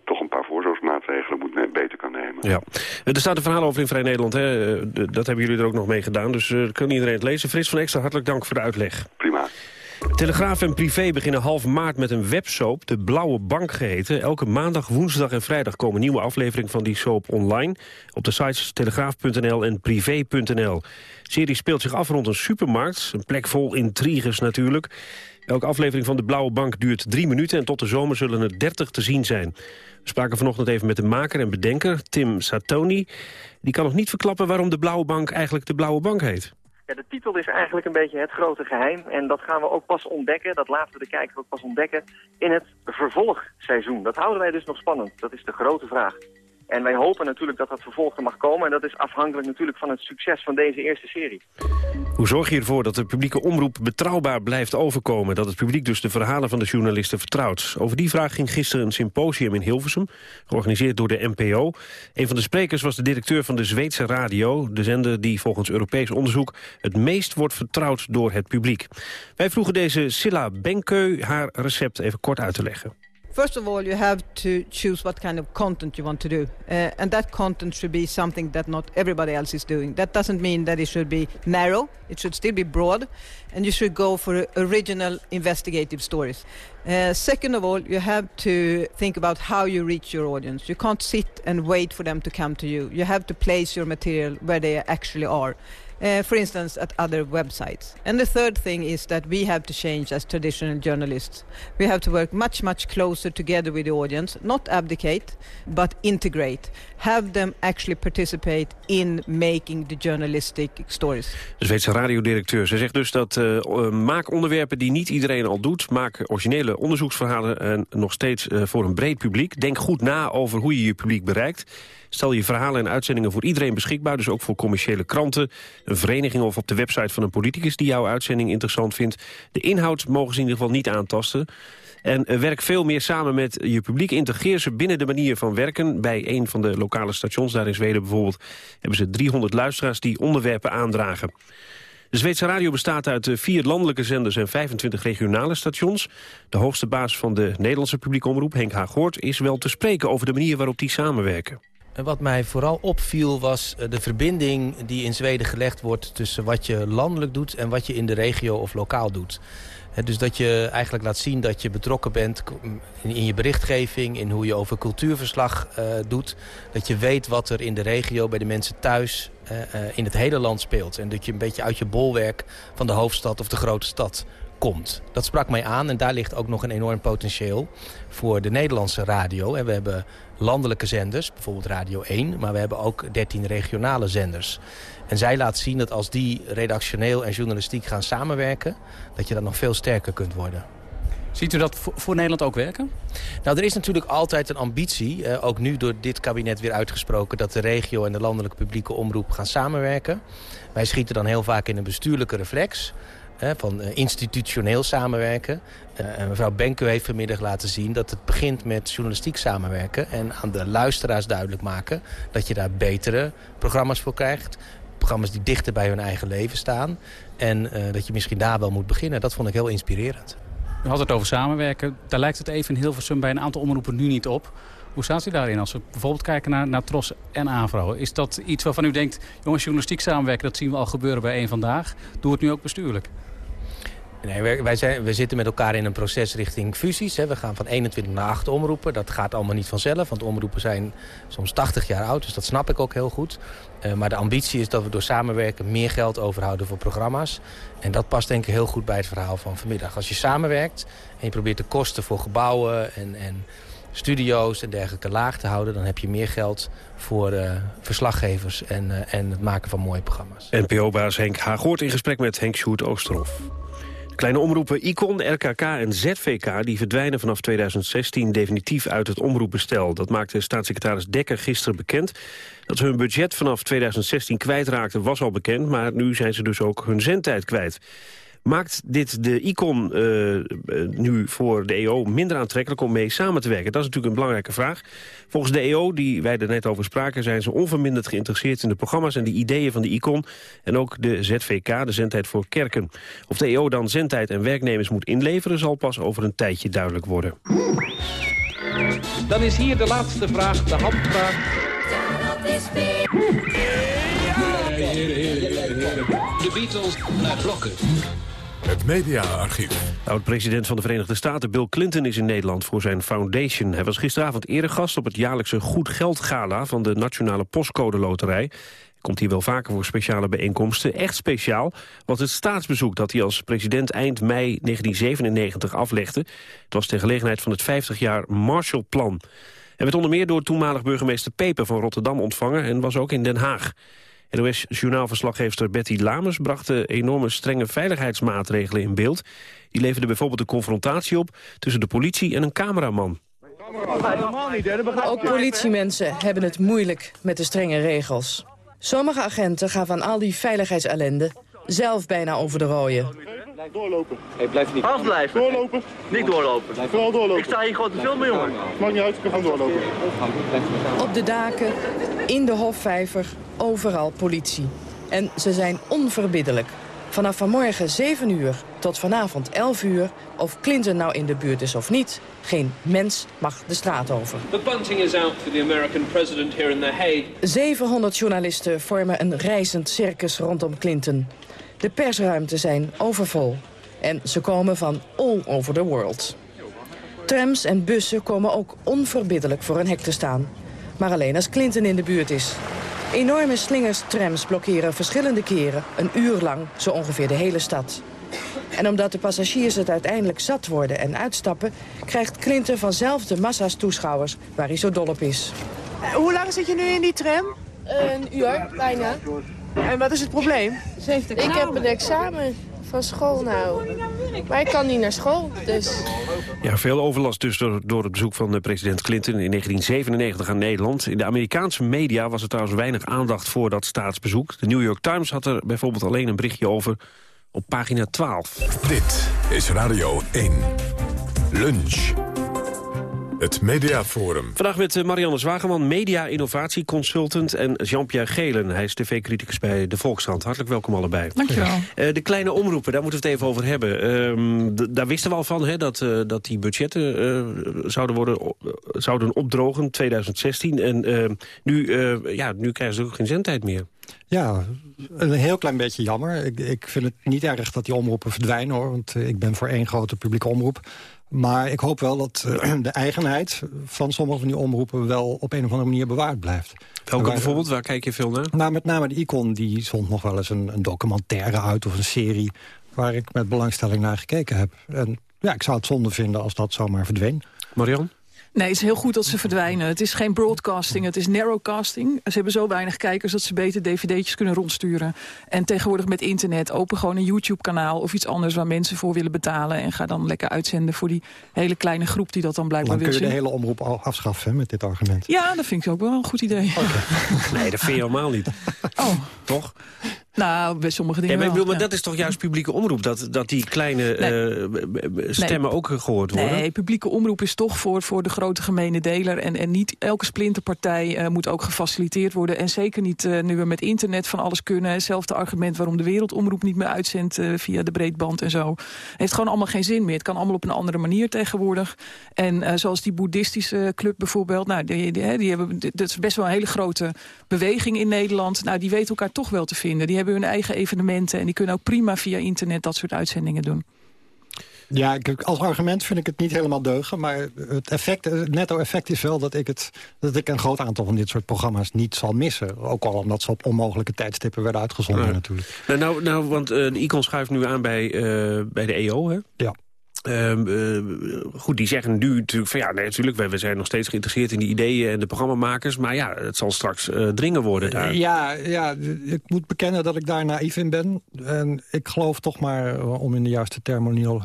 toch een paar voorzorgsmaatregelen moet beter kan nemen. Ja. Er staat een verhaal over in Vrij Nederland. Hè? Dat hebben jullie er ook nog mee gedaan. Dus uh, kan iedereen het lezen. Frits van Extra, hartelijk dank voor de uitleg. Prima. Telegraaf en Privé beginnen half maart met een websoap, de Blauwe Bank geheten. Elke maandag, woensdag en vrijdag komen nieuwe afleveringen van die soap online. Op de sites telegraaf.nl en privé.nl. De serie speelt zich af rond een supermarkt. Een plek vol intriges natuurlijk. Elke aflevering van de Blauwe Bank duurt drie minuten... en tot de zomer zullen er dertig te zien zijn. We spraken vanochtend even met de maker en bedenker, Tim Satoni. Die kan nog niet verklappen waarom de Blauwe Bank eigenlijk de Blauwe Bank heet. Ja, de titel is eigenlijk een beetje het grote geheim. En dat gaan we ook pas ontdekken, dat laten we de kijker ook pas ontdekken... in het vervolgseizoen. Dat houden wij dus nog spannend. Dat is de grote vraag. En wij hopen natuurlijk dat dat vervolg er mag komen. En dat is afhankelijk natuurlijk van het succes van deze eerste serie. Hoe zorg je ervoor dat de publieke omroep betrouwbaar blijft overkomen? Dat het publiek dus de verhalen van de journalisten vertrouwt? Over die vraag ging gisteren een symposium in Hilversum, georganiseerd door de NPO. Een van de sprekers was de directeur van de Zweedse radio, de zender die volgens Europees onderzoek het meest wordt vertrouwd door het publiek. Wij vroegen deze Silla Benkeu haar recept even kort uit te leggen. First of all, you have to choose what kind of content you want to do. Uh, and that content should be something that not everybody else is doing. That doesn't mean that it should be narrow. It should still be broad. And you should go for original investigative stories. Uh, second of all, you have to think about how you reach your audience. You can't sit and wait for them to come to you. You have to place your material where they actually are. Uh, for instance, at other websites. And the third thing is that we have to change as traditional journalists. We have to work much, much closer together with the audience, not abdicate, but integrate. Have them actually participate in making the journalistic stories. De Zweedse radiodirecteur. Ze zegt dus dat uh, maak onderwerpen die niet iedereen al doet. Maak originele onderzoeksverhalen en nog steeds uh, voor een breed publiek. Denk goed na over hoe je je publiek bereikt. Stel je verhalen en uitzendingen voor iedereen beschikbaar. Dus ook voor commerciële kranten, een vereniging of op de website van een politicus die jouw uitzending interessant vindt. De inhoud mogen ze in ieder geval niet aantasten. En eh, werk veel meer samen met je publiek. Integreer ze binnen de manier van werken. Bij een van de lokale stations, daar in Zweden bijvoorbeeld... hebben ze 300 luisteraars die onderwerpen aandragen. De Zweedse radio bestaat uit eh, vier landelijke zenders en 25 regionale stations. De hoogste baas van de Nederlandse publieke omroep, Henk Haaghoort... is wel te spreken over de manier waarop die samenwerken. Wat mij vooral opviel was eh, de verbinding die in Zweden gelegd wordt... tussen wat je landelijk doet en wat je in de regio of lokaal doet. Dus dat je eigenlijk laat zien dat je betrokken bent in je berichtgeving... in hoe je over cultuurverslag uh, doet. Dat je weet wat er in de regio bij de mensen thuis uh, in het hele land speelt. En dat je een beetje uit je bolwerk van de hoofdstad of de grote stad komt. Dat sprak mij aan en daar ligt ook nog een enorm potentieel voor de Nederlandse radio. En we hebben landelijke zenders, bijvoorbeeld Radio 1, maar we hebben ook 13 regionale zenders. En zij laat zien dat als die redactioneel en journalistiek gaan samenwerken... dat je dan nog veel sterker kunt worden. Ziet u dat voor Nederland ook werken? Nou, er is natuurlijk altijd een ambitie, eh, ook nu door dit kabinet weer uitgesproken... dat de regio en de landelijke publieke omroep gaan samenwerken. Wij schieten dan heel vaak in een bestuurlijke reflex van eh, institutioneel samenwerken. Uh, mevrouw Benke heeft vanmiddag laten zien dat het begint met journalistiek samenwerken... en aan de luisteraars duidelijk maken dat je daar betere programma's voor krijgt. Programma's die dichter bij hun eigen leven staan. En uh, dat je misschien daar wel moet beginnen. Dat vond ik heel inspirerend. U had het over samenwerken. Daar lijkt het even in Hilversum bij een aantal omroepen nu niet op. Hoe staat u daarin als we bijvoorbeeld kijken naar, naar Tros en Avro? Is dat iets waarvan u denkt, jongens, journalistiek samenwerken... dat zien we al gebeuren bij één Vandaag. Doe het nu ook bestuurlijk. Nee, wij, zijn, we zitten met elkaar in een proces richting fusies. Hè. We gaan van 21 naar 8 omroepen. Dat gaat allemaal niet vanzelf, want omroepen zijn soms 80 jaar oud. Dus dat snap ik ook heel goed. Uh, maar de ambitie is dat we door samenwerken meer geld overhouden voor programma's. En dat past denk ik heel goed bij het verhaal van vanmiddag. Als je samenwerkt en je probeert de kosten voor gebouwen en, en studio's en dergelijke laag te houden... dan heb je meer geld voor uh, verslaggevers en, uh, en het maken van mooie programma's. NPO-baas Henk Hagoort in gesprek met Henk Sjoerd Oosterhof. Kleine omroepen Icon, RKK en ZVK die verdwijnen vanaf 2016 definitief uit het omroepbestel. Dat maakte staatssecretaris Dekker gisteren bekend. Dat ze hun budget vanaf 2016 kwijtraakten was al bekend, maar nu zijn ze dus ook hun zendtijd kwijt. Maakt dit de icon uh, nu voor de EO minder aantrekkelijk om mee samen te werken? Dat is natuurlijk een belangrijke vraag. Volgens de EO, die wij er net over spraken... zijn ze onverminderd geïnteresseerd in de programma's en de ideeën van de icon... en ook de ZVK, de zendtijd voor kerken. Of de EO dan zendtijd en werknemers moet inleveren... zal pas over een tijdje duidelijk worden. Dan is hier de laatste vraag, de handvraag. De Beatles naar blokken. Het mediaarchief. Oud-president van de Verenigde Staten Bill Clinton is in Nederland voor zijn foundation. Hij was gisteravond eregast op het jaarlijkse Goed Geld Gala van de Nationale Postcode Loterij. Komt hier wel vaker voor speciale bijeenkomsten. Echt speciaal was het staatsbezoek dat hij als president eind mei 1997 aflegde. Het was ter gelegenheid van het 50 jaar Marshallplan. Hij werd onder meer door toenmalig burgemeester Peper van Rotterdam ontvangen en was ook in Den Haag. NOS-journaalverslaggever Betty Lamers bracht de enorme strenge veiligheidsmaatregelen in beeld. Die leverde bijvoorbeeld de confrontatie op tussen de politie en een cameraman. Ook politiemensen hebben het moeilijk met de strenge regels. Sommige agenten gaan van al die veiligheidsellende zelf bijna over de rooien. Blijf doorlopen. Hey, blijf niet. Afblijven. Doorlopen. Niet doorlopen. Blijf vooral doorlopen. Ik sta hier gewoon te filmen, jongen. Maakt niet uit, we gaan doorlopen. Op de daken, in de hofvijver, overal politie. En ze zijn onverbiddelijk. Vanaf vanmorgen 7 uur tot vanavond 11 uur, of Clinton nou in de buurt is of niet, geen mens mag de straat over. The bunting is out for the American president here in The Hague. 700 journalisten vormen een reizend circus rondom Clinton. De persruimte zijn overvol. En ze komen van all over the world. Trams en bussen komen ook onverbiddelijk voor een hek te staan. Maar alleen als Clinton in de buurt is. Enorme slingers trams blokkeren verschillende keren, een uur lang, zo ongeveer de hele stad. En omdat de passagiers het uiteindelijk zat worden en uitstappen... krijgt Clinton vanzelf de massa's toeschouwers waar hij zo dol op is. Hoe lang zit je nu in die tram? Een uur, bijna. En wat is het probleem? Ik heb een examen van school nou. Maar ik kan niet naar school, dus... Ja, veel overlast dus door, door het bezoek van president Clinton in 1997 aan Nederland. In de Amerikaanse media was er trouwens weinig aandacht voor dat staatsbezoek. De New York Times had er bijvoorbeeld alleen een berichtje over op pagina 12. Dit is Radio 1. Lunch. Het Mediaforum. Vandaag met eh, Marianne Zwageman, media-innovatieconsultant... en Jean-Pierre Gelen, hij is tv-criticus bij De Volkskrant. Hartelijk welkom allebei. Dankjewel. Uh, de kleine omroepen, daar moeten we het even over hebben. Uh, daar wisten we al van, hè, dat, uh, dat die budgetten zouden, worden, zouden opdrogen, 2016. En ehm, nu, ja, nu krijgen ze ook geen zendtijd meer. Ja, een heel klein beetje jammer. Ik, ik vind het niet erg dat die omroepen verdwijnen, hoor. Want ik ben voor één grote publieke omroep. Maar ik hoop wel dat uh, [clears throat] de eigenheid van sommige van die omroepen... wel op een of andere manier bewaard blijft. Welke waar, bijvoorbeeld? Waar kijk je veel naar? Nou, met name de Icon, die zond nog wel eens een, een, documentaire uit... of een serie waar ik met belangstelling naar gekeken heb. En ja, ik zou het zonde vinden als dat zomaar verdween. Marianne? Nee, het is heel goed dat ze verdwijnen. Het is geen broadcasting, het is narrowcasting. Ze hebben zo weinig kijkers dat ze beter dvd'tjes kunnen rondsturen. En tegenwoordig met internet, open gewoon een YouTube-kanaal... of iets anders waar mensen voor willen betalen... en ga dan lekker uitzenden voor die hele kleine groep die dat dan blijkbaar wil zien. Dan kun je de hele omroep afschaffen met dit argument. Ja, dat vind ik ook wel een goed idee. [laughs] nee, dat vind je helemaal niet. Oh. Toch? Nou, bij sommige dingen ja, maar, bedoel, dat is toch juist publieke omroep? Dat, dat die kleine nee. uh, stemmen nee. ook gehoord worden? Nee, publieke omroep is toch voor, voor de grote gemene deler. En, en niet elke splinterpartij uh, moet ook gefaciliteerd worden. En zeker niet uh, nu we met internet van alles kunnen. Hetzelfde argument waarom de wereldomroep niet meer uitzendt via de breedband en zo. heeft gewoon allemaal geen zin meer. Het kan allemaal op een andere manier tegenwoordig. En zoals die boeddhistische club bijvoorbeeld. Nou, die, die, die hebben, dat is best wel een hele grote beweging in Nederland. Nou, die weten elkaar toch wel te vinden. Die hebben hun eigen evenementen. En die kunnen ook prima via internet dat soort uitzendingen doen. Ja, als argument vind ik het niet helemaal deugen. Maar het, effect, het netto-effect is wel dat ik, het, dat ik een groot aantal van dit soort programma's niet zal missen. Ook al omdat ze op onmogelijke tijdstippen werden uitgezonden ja. natuurlijk. Nou, nou, nou want uh, de Icon schuift nu aan bij, uh, bij de EO, hè? Ja. Ehm, eh, goed, die zeggen nu natuurlijk van ja, nee, natuurlijk, we, we zijn nog steeds geïnteresseerd in die ideeën en de programmamakers. Maar ja, het zal straks uh, dringen worden daar. Ja, ja, ik moet bekennen dat ik daar naïef in ben. En ik geloof toch maar, om in de juiste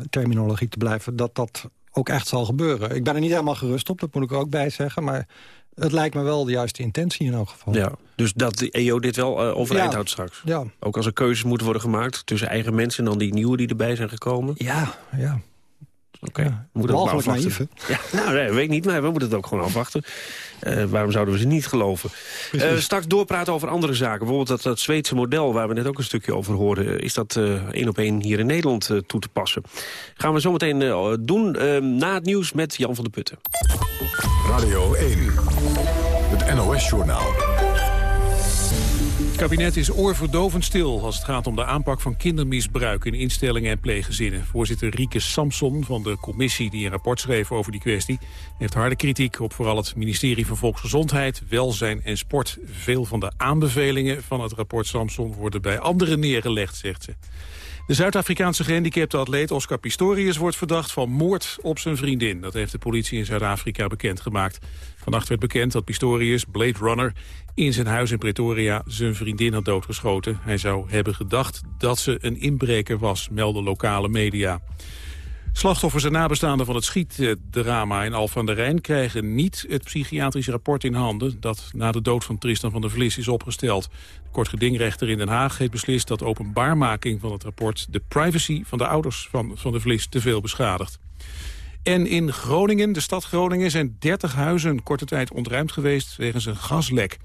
terminologie te blijven, dat dat ook echt zal gebeuren. Ik ben er niet helemaal gerust op, dat moet ik er ook bij zeggen. Maar het lijkt me wel de juiste intentie in elk geval. Ja, dus dat de EO dit wel uh, overeind ja. houdt straks? Ja. Ook als er keuzes moeten worden gemaakt tussen eigen mensen... en dan die nieuwe die erbij zijn gekomen? Ja, ja. Oké, okay. ja, we. Naïef, ja, nou, nee, weet ik niet, maar we moeten het ook gewoon afwachten. Uh, waarom zouden we ze niet geloven? Uh, straks doorpraten over andere zaken. Bijvoorbeeld dat, dat Zweedse model, waar we net ook een stukje over hoorden... is dat één op één hier in Nederland toe te passen. Gaan we zometeen doen na het nieuws met Jan van der Putten. Radio 1, het NOS-journaal. Het kabinet is oorverdovend stil als het gaat om de aanpak van kindermisbruik in instellingen en pleeggezinnen. Voorzitter Rieke Samson van de commissie die een rapport schreef over die kwestie heeft harde kritiek op vooral het ministerie van Volksgezondheid, Welzijn en Sport. Veel van de aanbevelingen van het rapport Samson worden bij anderen neergelegd, zegt ze. De Zuid-Afrikaanse gehandicapte atleet Oscar Pistorius wordt verdacht van moord op zijn vriendin. Dat heeft de politie in Zuid-Afrika bekendgemaakt. Vannacht werd bekend dat Pistorius, Blade Runner, in zijn huis in Pretoria zijn vriendin had doodgeschoten. Hij zou hebben gedacht dat ze een inbreker was, melden lokale media. Slachtoffers en nabestaanden van het schietdrama in Alphen aan de Rijn... krijgen niet het psychiatrisch rapport in handen... dat na de dood van Tristan van der Vlis is opgesteld. De kortgedingrechter in Den Haag heeft beslist dat openbaarmaking van het rapport... de privacy van de ouders van Van der Vlis te veel beschadigt. En in Groningen, de stad Groningen, zijn 30 huizen korte tijd ontruimd geweest wegens een gaslek.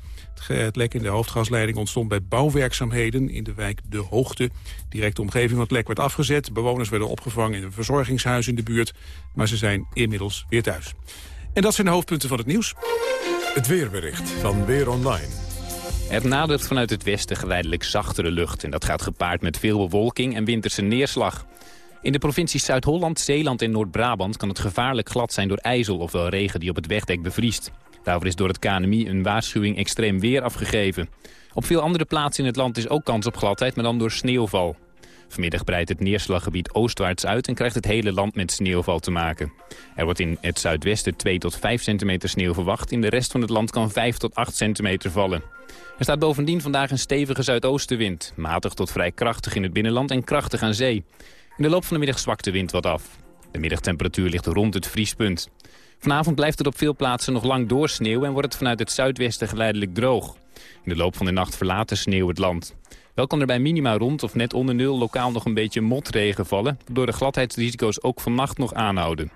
Het lek in de hoofdgasleiding ontstond bij bouwwerkzaamheden in de wijk De Hoogte. Directe omgeving van het lek werd afgezet. Bewoners werden opgevangen in een verzorgingshuis in de buurt. Maar ze zijn inmiddels weer thuis. En dat zijn de hoofdpunten van het nieuws. Het weerbericht van Weer Online. Het nadert vanuit het westen geleidelijk zachtere lucht. En dat gaat gepaard met veel bewolking en winterse neerslag. In de provincies Zuid-Holland, Zeeland en Noord-Brabant kan het gevaarlijk glad zijn door ijzel, ofwel regen die op het wegdek bevriest. Daarvoor is door het KNMI een waarschuwing extreem weer afgegeven. Op veel andere plaatsen in het land is ook kans op gladheid, maar dan door sneeuwval. Vanmiddag breidt het neerslaggebied oostwaarts uit en krijgt het hele land met sneeuwval te maken. Er wordt in het zuidwesten 2 tot 5 centimeter sneeuw verwacht. In de rest van het land kan 5 tot 8 centimeter vallen. Er staat bovendien vandaag een stevige zuidoostenwind. Matig tot vrij krachtig in het binnenland en krachtig aan zee. In de loop van de middag zwakt de wind wat af. De middagtemperatuur ligt rond het vriespunt. Vanavond blijft het op veel plaatsen nog lang doorsneeuwen... en wordt het vanuit het zuidwesten geleidelijk droog. In de loop van de nacht verlaat de sneeuw het land. Wel kan er bij minima rond of net onder nul lokaal nog een beetje motregen vallen... waardoor de gladheidsrisico's ook vannacht nog aanhouden.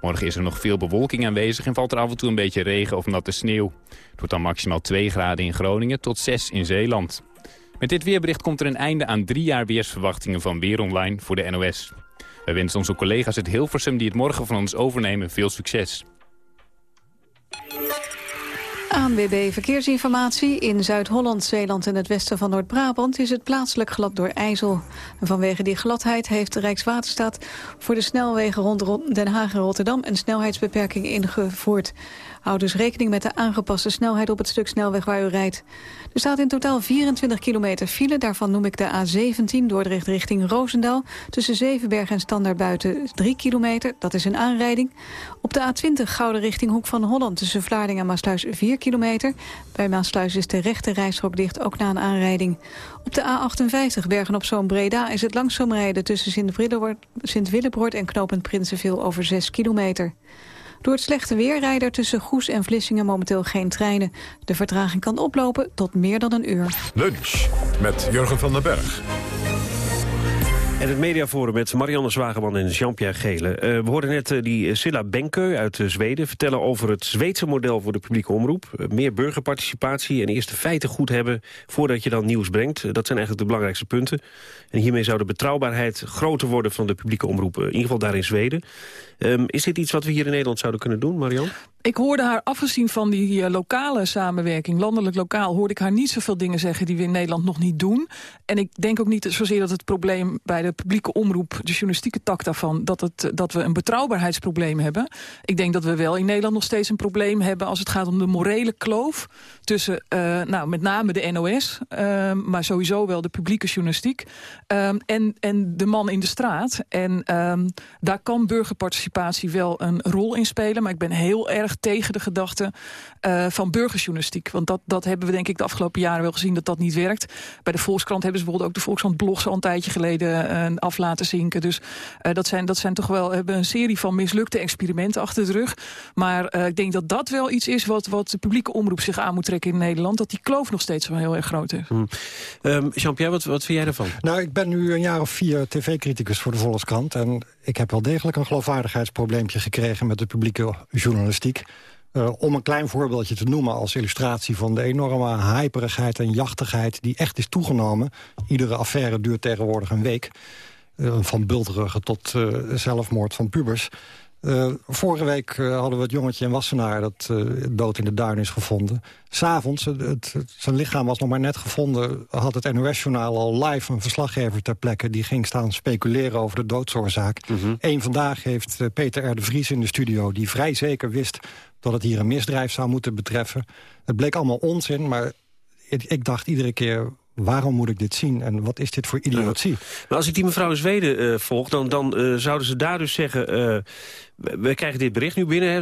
Morgen is er nog veel bewolking aanwezig en valt er af en toe een beetje regen of natte sneeuw. Het wordt dan maximaal 2 graden in Groningen tot 6 in Zeeland. Met dit weerbericht komt er een einde aan drie jaar weersverwachtingen van Weer Online voor de NOS. Wij wensen onze collega's het Hilversum die het morgen van ons overnemen veel succes. ANWB Verkeersinformatie. In Zuid-Holland, Zeeland en het westen van Noord-Brabant... is het plaatselijk glad door ijzel. En vanwege die gladheid heeft de Rijkswaterstaat... voor de snelwegen rond Den Haag en Rotterdam... een snelheidsbeperking ingevoerd. Houd dus rekening met de aangepaste snelheid op het stuk snelweg waar u rijdt. Er staat in totaal 24 kilometer file. Daarvan noem ik de A17 Dordrecht richting Roosendaal. Tussen Zevenberg en Standaard buiten 3 kilometer. Dat is een aanrijding. Op de A20 Gouden richting Hoek van Holland. Tussen Vlaarding en Maasluis 4 kilometer. Bij Maasluis is de rechte rijstrook dicht, ook na een aanrijding. Op de A58 Bergen op Zoom Breda is het langzaam rijden... tussen Sint-Willebroord en Knopend Prinsenveel over 6 kilometer. Door het slechte weer rijden tussen Goes en Vlissingen momenteel geen treinen. De vertraging kan oplopen tot meer dan een uur. Lunch met Jurgen van den Berg. En het mediaforum met Marianne Zwageman en Jean-Pierre Gele. Uh, we hoorden net uh, die Silla Benkeu uit Zweden vertellen over het Zweedse model voor de publieke omroep. meer burgerparticipatie en eerst de feiten goed hebben voordat je dan nieuws brengt. dat zijn eigenlijk de belangrijkste punten. En hiermee zou de betrouwbaarheid groter worden van de publieke omroep. in ieder geval daar in Zweden. Um, is dit iets wat we hier in Nederland zouden kunnen doen, Marianne? Ik hoorde haar, afgezien van die uh, lokale samenwerking, landelijk lokaal... hoorde ik haar niet zoveel dingen zeggen die we in Nederland nog niet doen. En ik denk ook niet zozeer dat het probleem bij de publieke omroep... de journalistieke tak daarvan, dat, het, dat we een betrouwbaarheidsprobleem hebben. Ik denk dat we wel in Nederland nog steeds een probleem hebben... als het gaat om de morele kloof tussen uh, nou, met name de NOS... Uh, maar sowieso wel de publieke journalistiek en, en de man in de straat. En daar kan burgerparticipatie wel een rol in spelen... maar ik ben heel erg tegen de gedachte uh, van burgerjournalistiek. Want dat, dat hebben we denk ik de afgelopen jaren wel gezien dat dat niet werkt. Bij de Volkskrant hebben ze bijvoorbeeld ook de Volkskrant blogs al een tijdje geleden uh, af laten zinken. Dus uh, dat, zijn, dat zijn toch wel hebben een serie van mislukte experimenten achter de rug. Maar ik denk dat dat wel iets is wat, wat de publieke omroep zich aan moet trekken in Nederland. Dat die kloof nog steeds wel heel erg groot is. Hmm. Um, Jean-Pierre, wat, wat vind jij ervan? Nou, ik ben nu een jaar of vier tv-criticus voor de Volkskrant. En ik heb wel degelijk een geloofwaardigheidsprobleempje gekregen met de publieke journalistiek. Uh, om een klein voorbeeldje te noemen als illustratie van de enorme hyperigheid en jachtigheid die echt is toegenomen. Iedere affaire duurt tegenwoordig een week. Uh, van bulterige tot uh, zelfmoord van pubers. Vorige week hadden we het jongetje in Wassenaar... dat dood in de duin is gevonden. S'avonds, het, zijn lichaam was nog maar net gevonden... had het NOS-journaal al live een verslaggever ter plekke... die ging staan speculeren over de doodsoorzaak. Mm -hmm. Eén vandaag heeft Peter R. de Vries in de studio... die vrij zeker wist dat het hier een misdrijf zou moeten betreffen. Het bleek allemaal onzin, maar ik, ik dacht iedere keer waarom moet ik dit zien en wat is dit voor idiotie? Maar als ik die mevrouw in Zweden uh, volg, dan, dan uh, zouden ze daar dus zeggen... Uh, we krijgen dit bericht nu binnen, hè,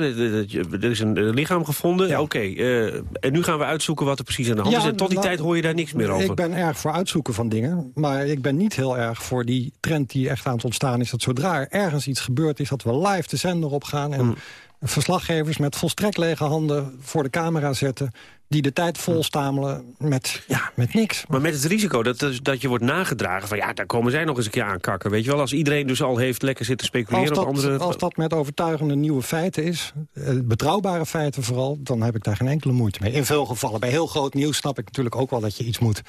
er is een lichaam gevonden. Ja. Oké, okay, en nu gaan we uitzoeken wat er precies aan de hand ja, is. En tot die nou, tijd hoor je daar niks meer over. Ik ben erg voor uitzoeken van dingen. Maar ik ben niet heel erg voor die trend die echt aan het ontstaan is... dat zodra er ergens iets gebeurd is, dat we live de zender op gaan... en mm. Verslaggevers met volstrekt lege handen voor de camera zetten die de tijd volstamelen met, ja, met niks. Maar met het risico dat, dat je wordt nagedragen van... ja, daar komen zij nog eens een keer aankakken. Weet je wel, als iedereen dus al heeft lekker zitten speculeren als dat, op andere... Als dat met overtuigende nieuwe feiten is, eh, betrouwbare feiten vooral... dan heb ik daar geen enkele moeite mee. In veel gevallen, bij heel groot nieuws snap ik natuurlijk ook wel dat je iets moet.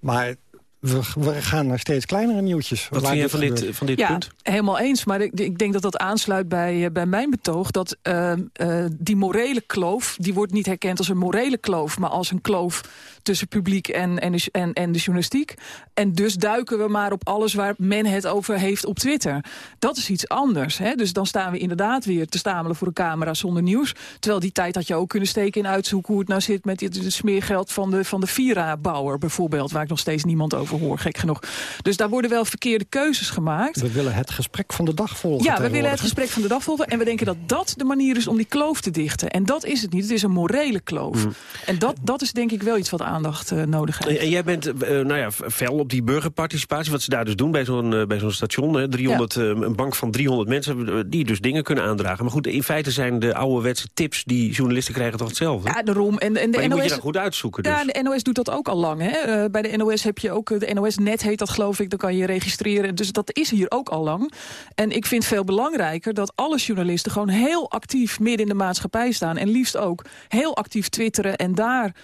Maar we, we, gaan naar steeds kleinere nieuwtjes. Wat vind je van dit, van dit ja, punt? helemaal eens. Maar ik, ik, denk dat dat aansluit bij, uh, bij mijn betoog. Dat uh, uh, die morele kloof, die wordt niet herkend als een morele kloof... maar als een kloof tussen publiek en, en, de, en, en de journalistiek. En dus duiken we maar op alles waar men het over heeft op Twitter. Dat is iets anders. Hè? Dus dan staan we inderdaad weer te stamelen voor een camera zonder nieuws. Terwijl die tijd had je ook kunnen steken in uitzoeken... hoe het nou zit met het smeergeld van de, van de Vira-bouwer bijvoorbeeld... waar ik nog steeds niemand over hoor, gek genoeg. Dus daar worden wel verkeerde keuzes gemaakt. We willen het gesprek van de dag volgen. Ja, we willen het gesprek van de dag volgen. En we denken dat dat de manier is om die kloof te dichten. En dat is het niet. Het is een morele kloof. Mm. En dat, dat is denk ik wel iets wat aandacht uh, nodig heeft. En jij bent uh, nou ja, fel op die burgerparticipatie. Wat ze daar dus doen bij zo'n uh, bij zo'n station. Hè, 300, ja. een bank van 300 mensen die dus dingen kunnen aandragen. Maar goed, in feite zijn de ouderwetse tips die journalisten krijgen toch hetzelfde? Ja, daarom. En, en de maar NOS, moet je dat goed uitzoeken. Dus. Ja, de NOS doet dat ook al lang. Hè. bij de NOS heb je ook, de NOS-net heet dat geloof ik, dan kan je registreren. Dus dat is hier ook al lang. En ik vind veel belangrijker dat alle journalisten gewoon heel actief midden in de maatschappij staan. En liefst ook heel actief twitteren en daar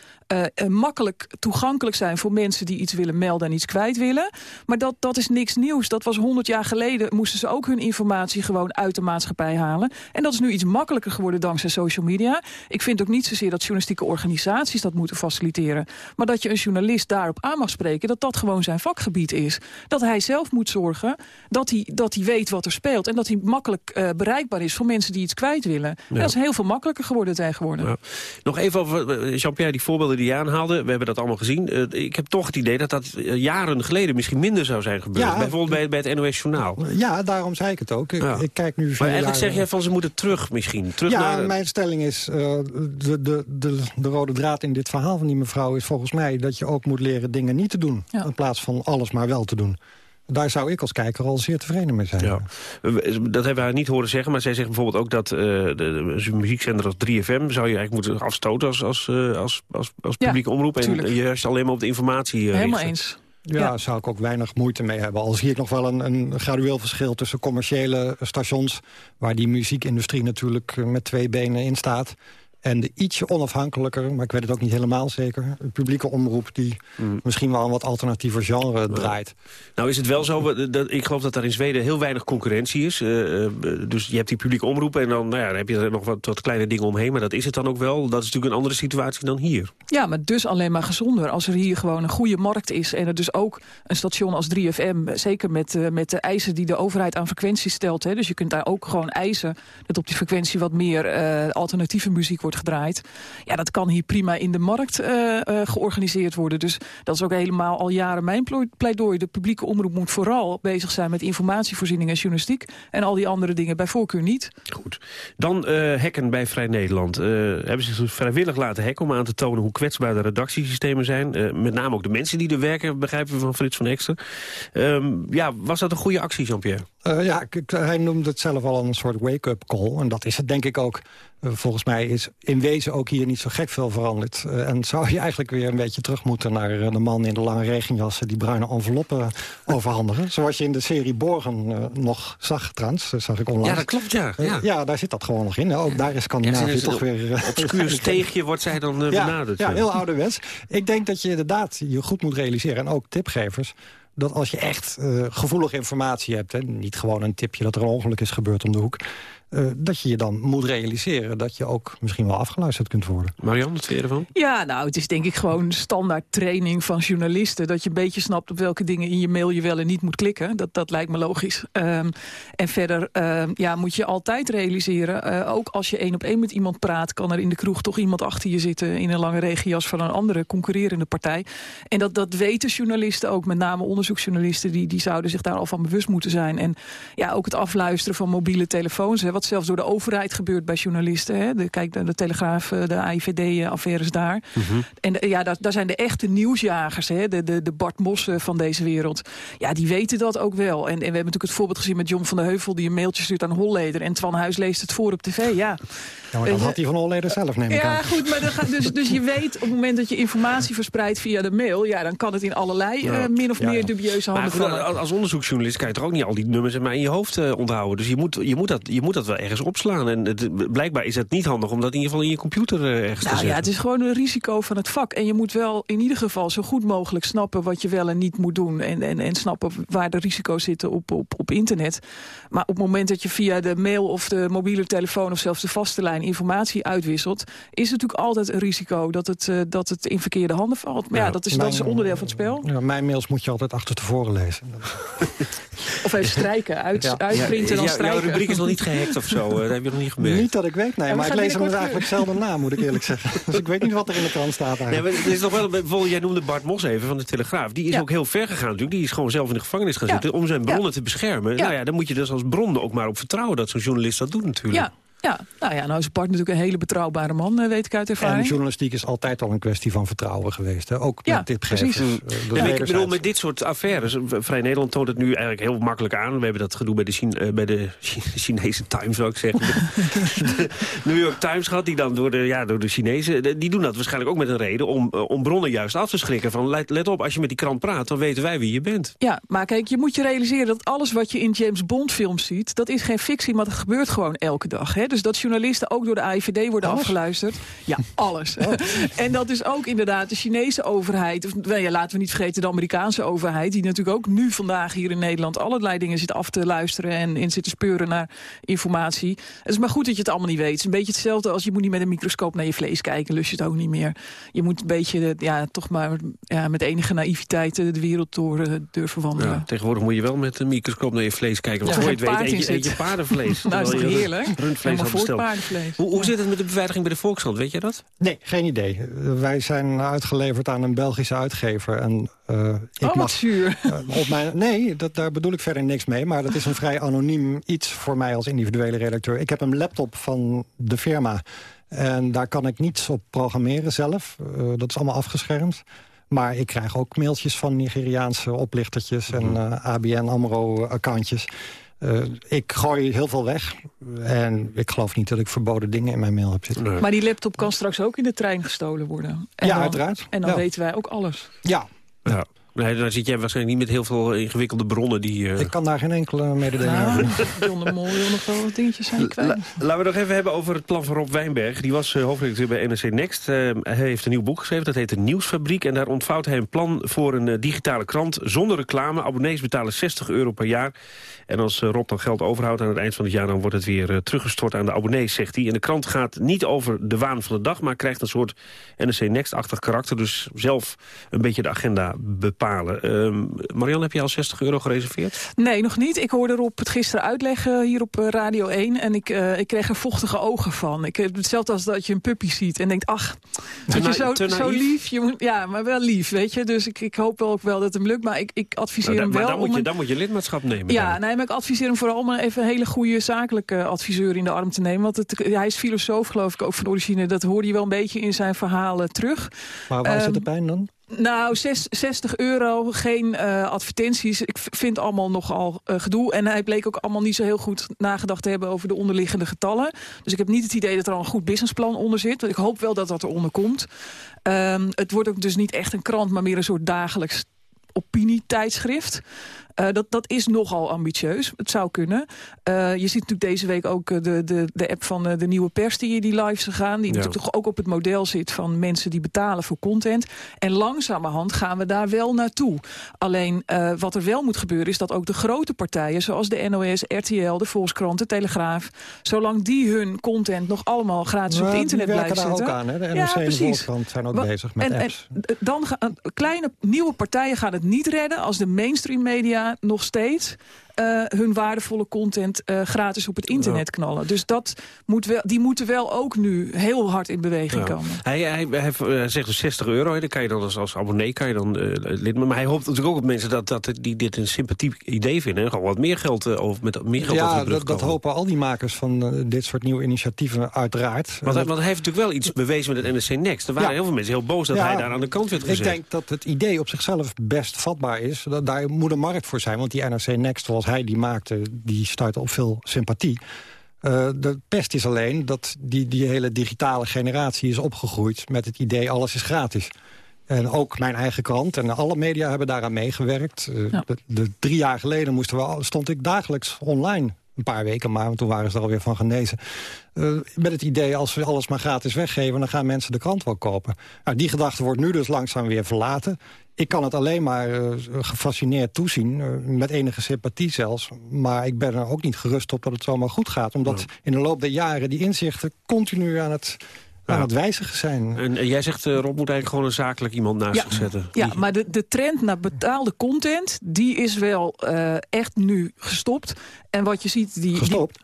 makkelijk toegankelijk zijn voor mensen die iets willen melden en iets kwijt willen. Maar dat, dat is niks nieuws. Dat was honderd jaar geleden, moesten ze ook hun informatie gewoon uit de maatschappij halen. En dat is nu iets makkelijker geworden dankzij social media. Ik vind ook niet zozeer dat journalistieke organisaties dat moeten faciliteren. Maar dat je een journalist daarop aan mag spreken, dat dat gewoon zijn vakgebied is. Dat hij zelf moet zorgen dat hij, dat hij weet wat er speelt. En dat hij makkelijk uh, bereikbaar is voor mensen die iets kwijt willen. Ja. Dat is heel veel makkelijker geworden tegenwoordig. Ja. Nog even over, Jean-Pierre, die voorbeelden die je aanhaalde. We hebben dat allemaal gezien. Uh, ik heb toch het idee dat dat jaren geleden misschien minder zou zijn gebeurd. Ja, Bijvoorbeeld bij, bij het NOS Journaal. Ja, daarom zei ik het ook. Ik, ja. ik kijk nu maar eigenlijk zeg jij van ze moeten terug misschien. Terug ja, naar... mijn stelling is, uh, de, de, de, de rode draad in dit verhaal van die mevrouw is volgens mij dat je ook moet leren dingen niet te doen. Ja. In plaats van alles maar wel te doen. Daar zou ik als kijker al zeer tevreden mee zijn. Ja. Dat hebben we haar niet horen zeggen, maar zij zegt bijvoorbeeld ook dat uh, de, de muziekzender als 3FM zou je eigenlijk moeten afstoten als, als, uh, als, als, als publieke ja, omroep. En tuurlijk. je juist alleen maar op de informatie uh, Helemaal eens. Ja, ja, zou ik ook weinig moeite mee hebben. Al zie ik nog wel een, een gradueel verschil tussen commerciële stations... waar die muziekindustrie natuurlijk met twee benen in staat En de ietsje onafhankelijker, maar ik weet het ook niet helemaal zeker... een publieke omroep die Mm. misschien wel een wat alternatiever genre draait. Nou is het wel zo, dat, ik geloof dat daar in Zweden heel weinig concurrentie is. Eh, eh, dus je hebt die publieke omroep en dan, nou ja, dan heb je er nog wat, wat kleine dingen omheen. Maar dat is het dan ook wel. Dat is natuurlijk een andere situatie dan hier. Ja, maar dus alleen maar gezonder. Als er hier gewoon een goede markt is... en er dus ook een station als 3FM... zeker met, eh, met de eisen die de overheid aan frequenties stelt... Hè, dus je kunt daar ook gewoon eisen... dat op die frequentie wat meer eh, alternatieve muziek wordt gedraaid. Ja, dat kan hier prima in de markt eh, eh, georganiseerd worden. Dus dat is ook helemaal al jaren mijn pleidooi. De publieke omroep moet vooral bezig zijn met informatievoorziening en journalistiek... en al die andere dingen bij voorkeur niet. Goed. Dan eh hacken bij Vrij Nederland. Hebben ze vrijwillig laten hacken om aan te tonen hoe kwetsbaar de redactiesystemen zijn. Met name ook de mensen die er werken, begrijpen we van Frits van Ekster. Ehm, ja, was dat een goede actie, Jean-Pierre? Eh, ja, hij noemde het zelf al een soort wake-up call. En dat is het denk ik ook. Eh, volgens mij is in wezen ook hier niet zo gek veel veranderd. Eh, en zou je eigenlijk weer een beetje terug moeten... naar de man in de lange regenjassen die bruine enveloppen [laughs] overhandigen. Zoals je in de serie Borgen nog zag, trouwens. Dat zag ik onlangs. Ja, dat klopt, ja. Ja. ja, daar zit dat gewoon nog in. Ook daar is Ja, Scandinavië sinds toch een weer... eh, obscuur [laughs] steegje wordt zij dan ja, benaderd. Ja, ja. heel ouderwets. Ik denk dat je inderdaad je goed moet realiseren, en ook tipgevers... dat als je echt eh, gevoelige informatie hebt... Niet gewoon een tipje dat er een ongeluk is gebeurd om de hoek... eh, dat je je dan moet realiseren dat je ook misschien wel afgeluisterd kunt worden. Marianne, wat vind je ervan? Ja, nou, het is denk ik gewoon standaard training van journalisten. Dat je een beetje snapt op welke dingen in je mail je wel en niet moet klikken. Dat, dat lijkt me logisch. Ehm, en verder ehm, ja, moet je altijd realiseren. eh, ook als je één op één met iemand praat... kan er in de kroeg toch iemand achter je zitten... in een lange regenjas van een andere concurrerende partij. En dat, dat weten journalisten ook. Met name onderzoeksjournalisten. Die, die zouden zich daar al van bewust moeten zijn. En ja, ook het afluisteren van mobiele telefoons. Hè, wat zelfs door de overheid gebeurt bij journalisten. Hè. De, kijk, de, de Telegraaf, eh, de AIVD-affaires daar. En eh, ja, daar, daar zijn de echte nieuwsjagers, hè, de, de, de Bart Mossen van deze wereld. Ja, die weten dat ook wel. En, en we hebben natuurlijk het voorbeeld gezien met John van der Heuvel... die een mailtje stuurt aan Holleder. En Twan Huis leest het voor op tv. Ja, Ja, maar Weet dan had hij van Holleder zelf, neem ik ja aan. goed, maar dan gaat, dus, dus je weet op het moment dat je informatie verspreidt via de mail... ja, dan kan het in allerlei Ja. eh, min of Ja, meer ja. dubieuze handen vallen. als als onderzoeksjournalist kan je toch ook niet al die nummers maar in je hoofd eh, onthouden. Dus je moet, je, moet dat, je moet dat wel ergens opslaan. En het, blijkbaar is het niet handig om dat in ieder geval in je computer eh, ergens te Nou zetten. ja, het is gewoon een risico van het vak. En je moet wel in ieder geval zo goed mogelijk snappen... wat je wel en niet moet doen. En, en, en snappen waar de risico's zitten op, op, op internet. Maar op het moment dat je via de mail of de mobiele telefoon... of zelfs de vaste lijn informatie uitwisselt... is natuurlijk altijd een risico dat het, eh, dat het in verkeerde handen valt. Maar ja, dat, is, dat is Mijn- onderdeel van het spel. Ja, mijn mails moet je altijd achter tevoren lezen. Of even strijken, uit, Ja. uitprinten en dan Ja, strijken. jouw rubriek is nog niet gehackt of zo. eh, dat heb je nog niet gemerkt. Niet dat ik weet, nee. maar ik lees hem dus eigenlijk zelden na, moet ik eerlijk zeggen. [laughs] Dus ik weet niet wat er in de krant staat Nee, eigenlijk. maar het is nog wel, bijvoorbeeld, jij noemde Bart Mos even van de Telegraaf. Die is Ja. ook heel ver gegaan natuurlijk. Die is gewoon zelf in de gevangenis gaan Ja. zitten om zijn bronnen te beschermen. Ja. Nou ja, dan moet je dus als bron ook maar op vertrouwen dat zo'n journalist dat doet natuurlijk. Ja, ja, nou ja, nou is Bart natuurlijk een hele betrouwbare man, eh, weet ik uit En ervaring. journalistiek is altijd al een kwestie van vertrouwen geweest. Hè? Ook Ja, met tipgevers. precies. eh, de Ja, maar ik bedoel, met dit soort affaires, eh, Vrij Nederland toont het nu eigenlijk heel makkelijk aan. We hebben dat gedoe bij de, Chine- eh, bij de Chi- [laughs] Chinese Times, zou ik zeggen. [laughs] de New York Times gehad, die dan door de, ja, door de Chinezen... die doen dat waarschijnlijk ook met een reden om, eh, om bronnen juist af te schrikken. Van, let, let op, als je met die krant praat, dan weten wij wie je bent. Ja, maar kijk, je moet je realiseren dat alles wat je in James Bond films ziet... dat is geen fictie, maar dat gebeurt gewoon elke dag. Hè? Dus dat journalisten ook door de AIVD worden afgeluisterd. Ja, alles. en dat is ook inderdaad de Chinese overheid. Of, nou ja, laten we niet vergeten de Amerikaanse overheid... die natuurlijk ook nu vandaag hier in Nederland... allerlei dingen zit af te luisteren en in zit te speuren naar informatie. Het is maar goed dat je het allemaal niet weet. Het is een beetje hetzelfde als je moet niet met een microscoop naar je vlees kijken. Lust je het ook niet meer. Je moet een beetje, ja, toch maar ja, met enige naïviteit eh, de wereld door eh, durven wandelen. Ja, tegenwoordig moet je wel met een microscoop naar je vlees kijken. Want Ja, voor je het weet, eet je, eet je paardenvlees. [laughs] Nou, is heerlijk? Rundvlees Helemaal had voor besteld. paardenvlees. Hoe, hoe zit het met de beveiliging bij de Volkskrant? Weet je dat? Nee, geen idee. Wij zijn uitgeleverd aan een Belgische uitgever. En, eh, ik Oh, wat mag, zuur. eh, op mijn, nee, dat, daar bedoel ik verder niks mee. Maar dat is een vrij anoniem iets voor mij als individuele redacteur. Ik heb een laptop van de firma. En daar kan ik niets op programmeren zelf. Eh, dat is allemaal afgeschermd. Maar ik krijg ook mailtjes van Nigeriaanse oplichtertjes... en eh, ABN AMRO-accountjes. Eh, ik gooi heel veel weg. En ik geloof niet dat ik verboden dingen in mijn mail heb zitten. Maar die laptop kan straks ook in de trein gestolen worden. En Ja, dan- uiteraard. En dan Ja. weten wij ook alles. Ja. Ja. Nee, daar zit jij waarschijnlijk niet met heel veel ingewikkelde bronnen die... Ik kan daar geen enkele mededeling Nou, over. [laughs] John de Mol wil nog wel wat dingetjes zijn kwijt. La- laten we nog even hebben over het plan van Rob Wijnberg. Die was uh, hoofdredacteur bij NRC Next. Uh, hij heeft een nieuw boek geschreven, dat heet De Nieuwsfabriek. En daar ontvouwt hij een plan voor een uh, digitale krant zonder reclame. Abonnees betalen 60 euro per jaar. En als uh, Rob dan geld overhoudt aan het eind van het jaar... dan wordt het weer uh, teruggestort aan de abonnees, zegt hij. En de krant gaat niet over de waan van de dag... maar krijgt een soort NRC Next-achtig karakter. Dus zelf een beetje de agenda bepalen. Uh, Marianne, heb je al 60 euro gereserveerd? Nee, nog niet. Ik hoorde Rob het gisteren uitleggen hier op uh, Radio 1. En ik, uh, ik kreeg er vochtige ogen van. Ik heb hetzelfde als dat je een puppy ziet en denkt... ach, dat je zo, zo lief. Je moet, ja, maar wel lief, weet je. Dus ik, ik hoop wel ook wel dat het hem lukt. Maar ik, ik adviseer nou, hem maar wel... dan moet, je, dan moet je lidmaatschap nemen. Ja, dan. nee, maar ik adviseer hem vooral om even een hele goede zakelijke adviseur in de arm te nemen. Want het, hij is filosoof, geloof ik, ook van origine. Dat hoorde je wel een beetje in zijn verhalen terug. Maar waar um, zit de pijn dan? Nou, 6, 60 euro, geen uh, advertenties. Ik vind allemaal nogal uh, gedoe. En hij bleek ook allemaal niet zo heel goed nagedacht te hebben over de onderliggende getallen. Dus ik heb niet het idee dat er al een goed businessplan onder zit. Ik hoop wel dat dat eronder komt. Um, het wordt ook dus niet echt een krant, maar meer een soort dagelijks opinietijdschrift. Uh, dat, dat is nogal ambitieus. Het zou kunnen. Uh, je ziet natuurlijk deze week ook de, de, de app van de nieuwe pers die, die live is gegaan. Die ja. natuurlijk toch ook op het model zit van mensen die betalen voor content. En langzamerhand gaan we daar wel naartoe. Alleen uh, wat er wel moet gebeuren is dat ook de grote partijen... zoals de NOS, RTL, de Volkskrant, de Telegraaf... zolang die hun content nog allemaal gratis op het internet blijven zetten... ook aan, hè? De NOC ja, en de Volkskrant zijn ook Wa bezig met en, apps. En, dan gaan kleine nieuwe partijen gaan het niet redden... als de mainstream media nog steeds uh, hun waardevolle content uh, gratis op het internet knallen. Dus dat moet wel, die moeten wel ook nu heel hard in beweging ja. komen. Hij, hij, hij, hij, zegt dus 60 euro, hè, dan kan je dan als, als abonnee kan je dan uh, lid. Maar hij hoopt natuurlijk ook op mensen dat, dat die dit een sympathiek idee vinden. En gewoon wat meer geld over met meer geld Ja, dat, dat hopen al die makers van dit soort nieuwe initiatieven uiteraard. Want, want hij heeft natuurlijk wel iets bewezen met het NSC Next. Er waren ja. heel veel mensen heel boos dat hij daar aan de kant werd gezet. Ik denk dat het idee op zichzelf best vatbaar is. Dat, daar moet een markt voor zijn, want die NRC Next, zoals hij die maakte die stuitte op veel sympathie. Uh, de pest is alleen dat die, die hele digitale generatie is opgegroeid... met het idee alles is gratis. En ook mijn eigen krant en alle media hebben daaraan meegewerkt. Uh, ja. de, de, drie jaar geleden moesten we, stond ik dagelijks online. Een paar weken maar, want toen waren ze er alweer van genezen. Uh, met het idee, als we alles maar gratis weggeven... dan gaan mensen de krant wel kopen. Nou, die gedachte wordt nu dus langzaam weer verlaten. Ik kan het alleen maar uh, gefascineerd toezien, uh, met enige sympathie zelfs. Maar ik ben er ook niet gerust op dat het zomaar goed gaat. Omdat ja. in de loop der jaren die inzichten continu aan het, ja. aan het wijzigen zijn. En, en jij zegt, uh, Rob moet eigenlijk gewoon een zakelijk iemand naast ja. zich zetten. Ja, maar de, de trend naar betaalde content, die is wel echt nu gestopt. En wat je ziet... Die, gestopt?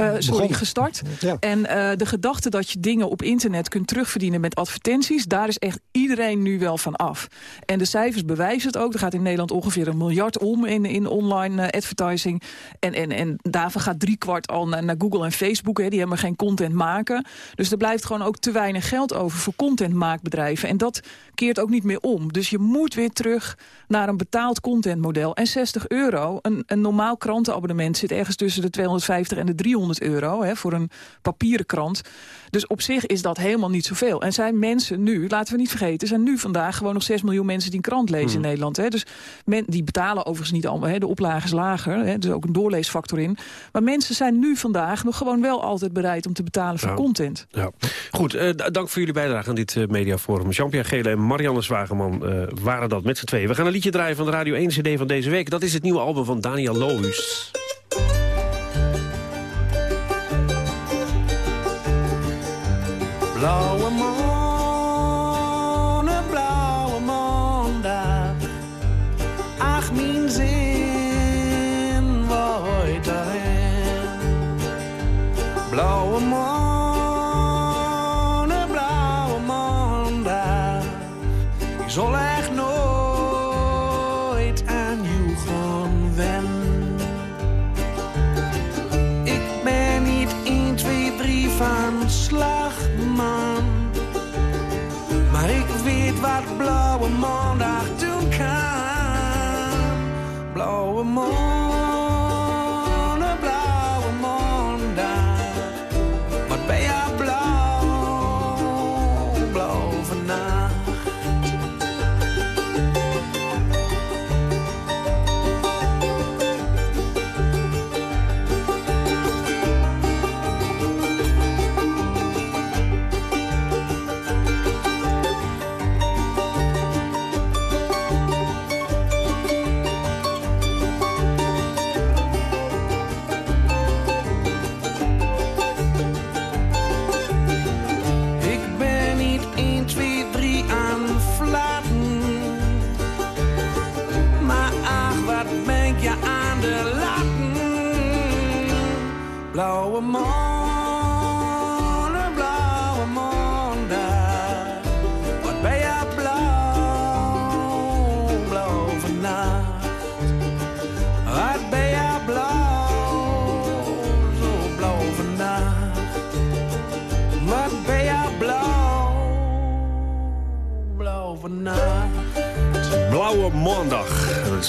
Uh, sorry, gestart. Ja. En uh, de gedachte dat je dingen op internet kunt terugverdienen met advertenties... daar is echt iedereen nu wel van af. En de cijfers bewijzen het ook. Er gaat in Nederland ongeveer een miljard om in, in online uh, advertising. En, en, en daarvan gaat driekwart al naar, naar Google en Facebook. Hè, die helemaal geen content maken. Dus er blijft gewoon ook te weinig geld over voor contentmaakbedrijven. En dat keert ook niet meer om. Dus je moet weer terug naar een betaald contentmodel. En 60 euro, een, een normaal krantenabonnement... zit ergens tussen de 250 en de 300 euro hè, voor een papieren krant. Dus op zich is dat helemaal niet zoveel. En zijn mensen nu, laten we niet vergeten... zijn nu vandaag gewoon nog 6 miljoen mensen die een krant lezen hmm. in Nederland. Hè. Dus men, die betalen overigens niet allemaal, hè, de oplage is lager. Hè, dus ook een doorleesfactor in. Maar mensen zijn nu vandaag nog gewoon wel altijd bereid... om te betalen voor ja. content. Ja. Goed, uh, dank voor jullie bijdrage aan dit uh, mediaforum. Jean-Pierre Gele en Marianne Zwageman uh, waren dat met z'n tweeën. We gaan een liedje draaien van de Radio 1 CD van deze week. Dat is het nieuwe album van Daniel Lohuus.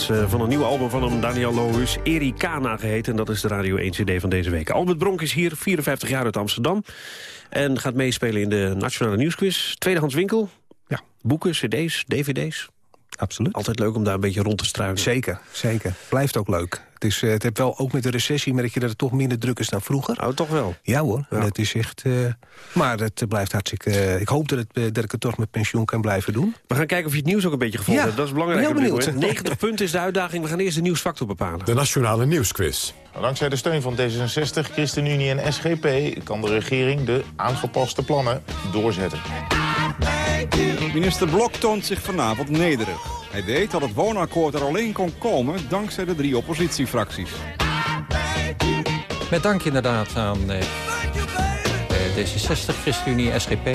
Is eh, van een nieuwe album van hem, Daniel Lohuus. Ericana geheten. En dat is de Radio 1 CD van deze week. Albert Bronk is hier, 54 jaar uit Amsterdam. En gaat meespelen in de Nationale Nieuwsquiz. Tweedehands winkel. Ja. Boeken, cd's, dvd's. Absoluut. Altijd leuk om daar een beetje rond te struinen. Zeker, zeker. Blijft ook leuk. Het, is, eh, het heeft wel ook met de recessie merk je dat het toch minder druk is dan vroeger. Oh, toch wel? Ja hoor, het is echt... eh, maar het eh, blijft hartstikke... ik hoop dat, het, dat ik het toch met pensioen kan blijven doen. We gaan kijken of je het nieuws ook een beetje gevolgd Ja, hebt. Dat is belangrijk. heel benieuwd. moment. [laughs] 90 punten is de uitdaging. We gaan eerst de nieuwsfactor bepalen. De Nationale Nieuwsquiz. Dankzij de steun van D66, ChristenUnie en SGP... kan de regering de aangepaste plannen doorzetten. Minister Blok toont zich vanavond nederig. Hij weet dat het woonakkoord er alleen kon komen dankzij de drie oppositiefracties. Met dank inderdaad aan eh, eh, D66, ChristenUnie, SGP.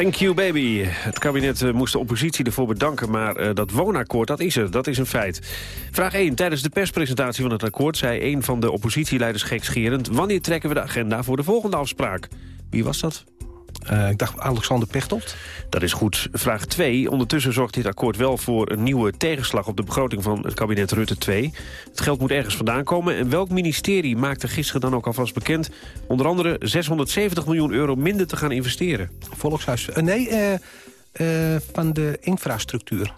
Thank you, baby. Het kabinet eh, moest de oppositie ervoor bedanken, maar eh, dat woonakkoord, dat is er. Dat is een feit. Vraag 1. Tijdens de perspresentatie van het akkoord zei een van de oppositieleiders gekscherend... wanneer trekken we de agenda voor de volgende afspraak? Wie was dat? Eh, ik dacht Alexander Pechtold. Dat is goed. Vraag 2. Ondertussen zorgt dit akkoord wel voor een nieuwe tegenslag op de begroting van het kabinet Rutte 2. Het geld moet ergens vandaan komen. En welk ministerie maakte gisteren dan ook alvast bekend... onder andere 670 miljoen euro minder te gaan investeren? Volkshuis. eh, nee, eh, van de infrastructuur.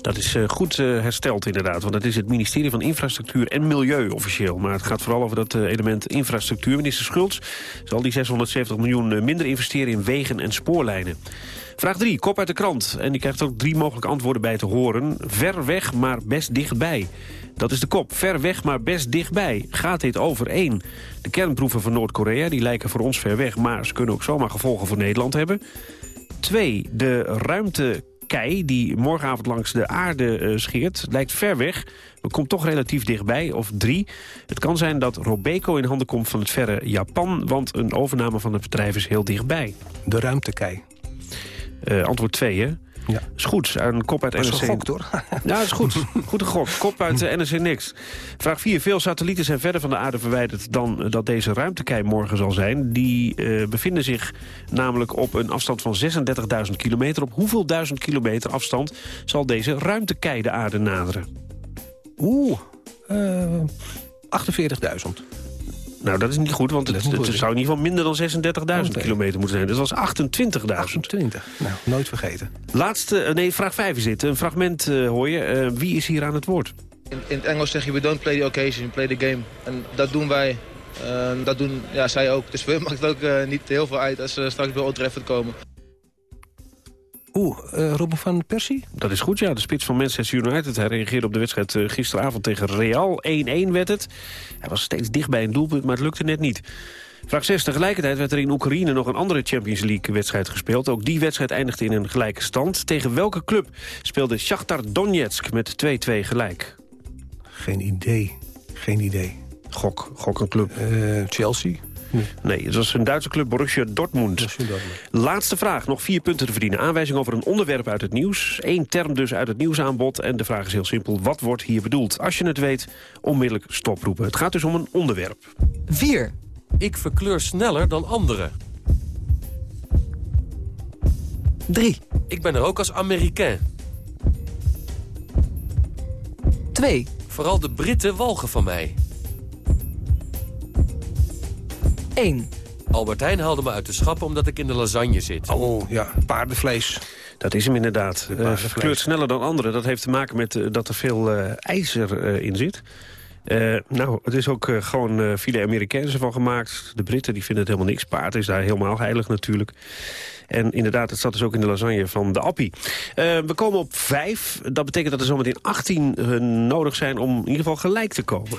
Dat is eh, goed eh, hersteld inderdaad, want het is het ministerie van Infrastructuur en Milieu officieel. Maar het gaat vooral over dat eh, element infrastructuur. Minister Schultz zal die 670 miljoen minder investeren in wegen en spoorlijnen. Vraag 3, kop uit de krant. En die krijgt ook drie mogelijke antwoorden bij te horen. Ver weg, maar best dichtbij. Dat is de kop. Ver weg, maar best dichtbij. Gaat dit over 1. De kernproeven van Noord-Korea die lijken voor ons ver weg... maar ze kunnen ook zomaar gevolgen voor Nederland hebben. 2. De ruimtekei die morgenavond langs de aarde eh, scheert... lijkt ver weg, maar komt toch relatief dichtbij. Of 3. Het kan zijn dat Robeco in handen komt van het verre Japan... want een overname van het bedrijf is heel dichtbij. De ruimtekei. Eh, antwoord 2, hè? Ja. Is goed. Een kop uit Dat is NRC. gegokt, hoor. Ja, is goed. Goed gok. Kop uit de NRC Niks. Vraag 4. Veel satellieten zijn verder van de aarde verwijderd... dan eh, dat deze ruimtekei morgen zal zijn. Die eh, bevinden zich namelijk op een afstand van 36.000 kilometer. Op hoeveel duizend kilometer afstand zal deze ruimtekei de aarde naderen? Oeh, eh 48.000. Nou, dat is niet goed, want het, zou in ieder geval minder dan 36.000 Oké. kilometer moeten zijn. Dat was 28.000. 28. Nou, nooit vergeten. Laatste, eh, nee, vraag 5 is dit. Een fragment eh, hoor je. Eh, wie is hier aan het woord? In, in het Engels zeg je, we don't play the occasion, we play the game. En dat doen wij. Dat doen ja, zij ook. Dus voor hun [laughs] maakt het ook eh, niet heel veel uit als ze straks bij Old Trafford komen. Oeh, eh Robin van Persie? Dat is goed, ja. De spits van Manchester United. Hij reageerde op de wedstrijd eh, gisteravond tegen Real. 1-1 werd het. Hij was steeds dicht bij een doelpunt, maar het lukte net niet. Vraag 6. Tegelijkertijd werd er in Oekraïne nog een andere Champions League-wedstrijd gespeeld. Ook die wedstrijd eindigde in een gelijke stand. Tegen welke club speelde Shakhtar Donetsk met 2-2 gelijk? Geen idee. Geen idee. Gok, gok een club. Eh, Chelsea? Nee, het was een Duitse club Borussia Dortmund. Laatste vraag, nog vier punten te verdienen. Aanwijzing over een onderwerp uit het nieuws. Eén term dus uit het nieuwsaanbod. En de vraag is heel simpel, wat wordt hier bedoeld? Als je het weet, onmiddellijk stoproepen. Het gaat dus om een onderwerp. 4. Ik verkleur sneller dan anderen. 3. Ik ben er ook als Amerikaan. 2. Vooral de Britten walgen van mij. 1. Albert Heijn haalde me uit de schappen omdat ik in de lasagne zit. Oh, ja, paardenvlees. Dat is hem inderdaad. Uh, verkleurt sneller dan anderen. Dat heeft te maken met uh, dat er veel uh, ijzer in zit. nou, het is ook gewoon filet Amerikaanse van gemaakt. De Britten die vinden het helemaal niks. Paard is daar helemaal heilig natuurlijk. En inderdaad, het zat dus ook in de lasagne van de Appie. we komen op vijf. Dat betekent dat er zometeen 18 nodig zijn om in ieder geval gelijk te komen.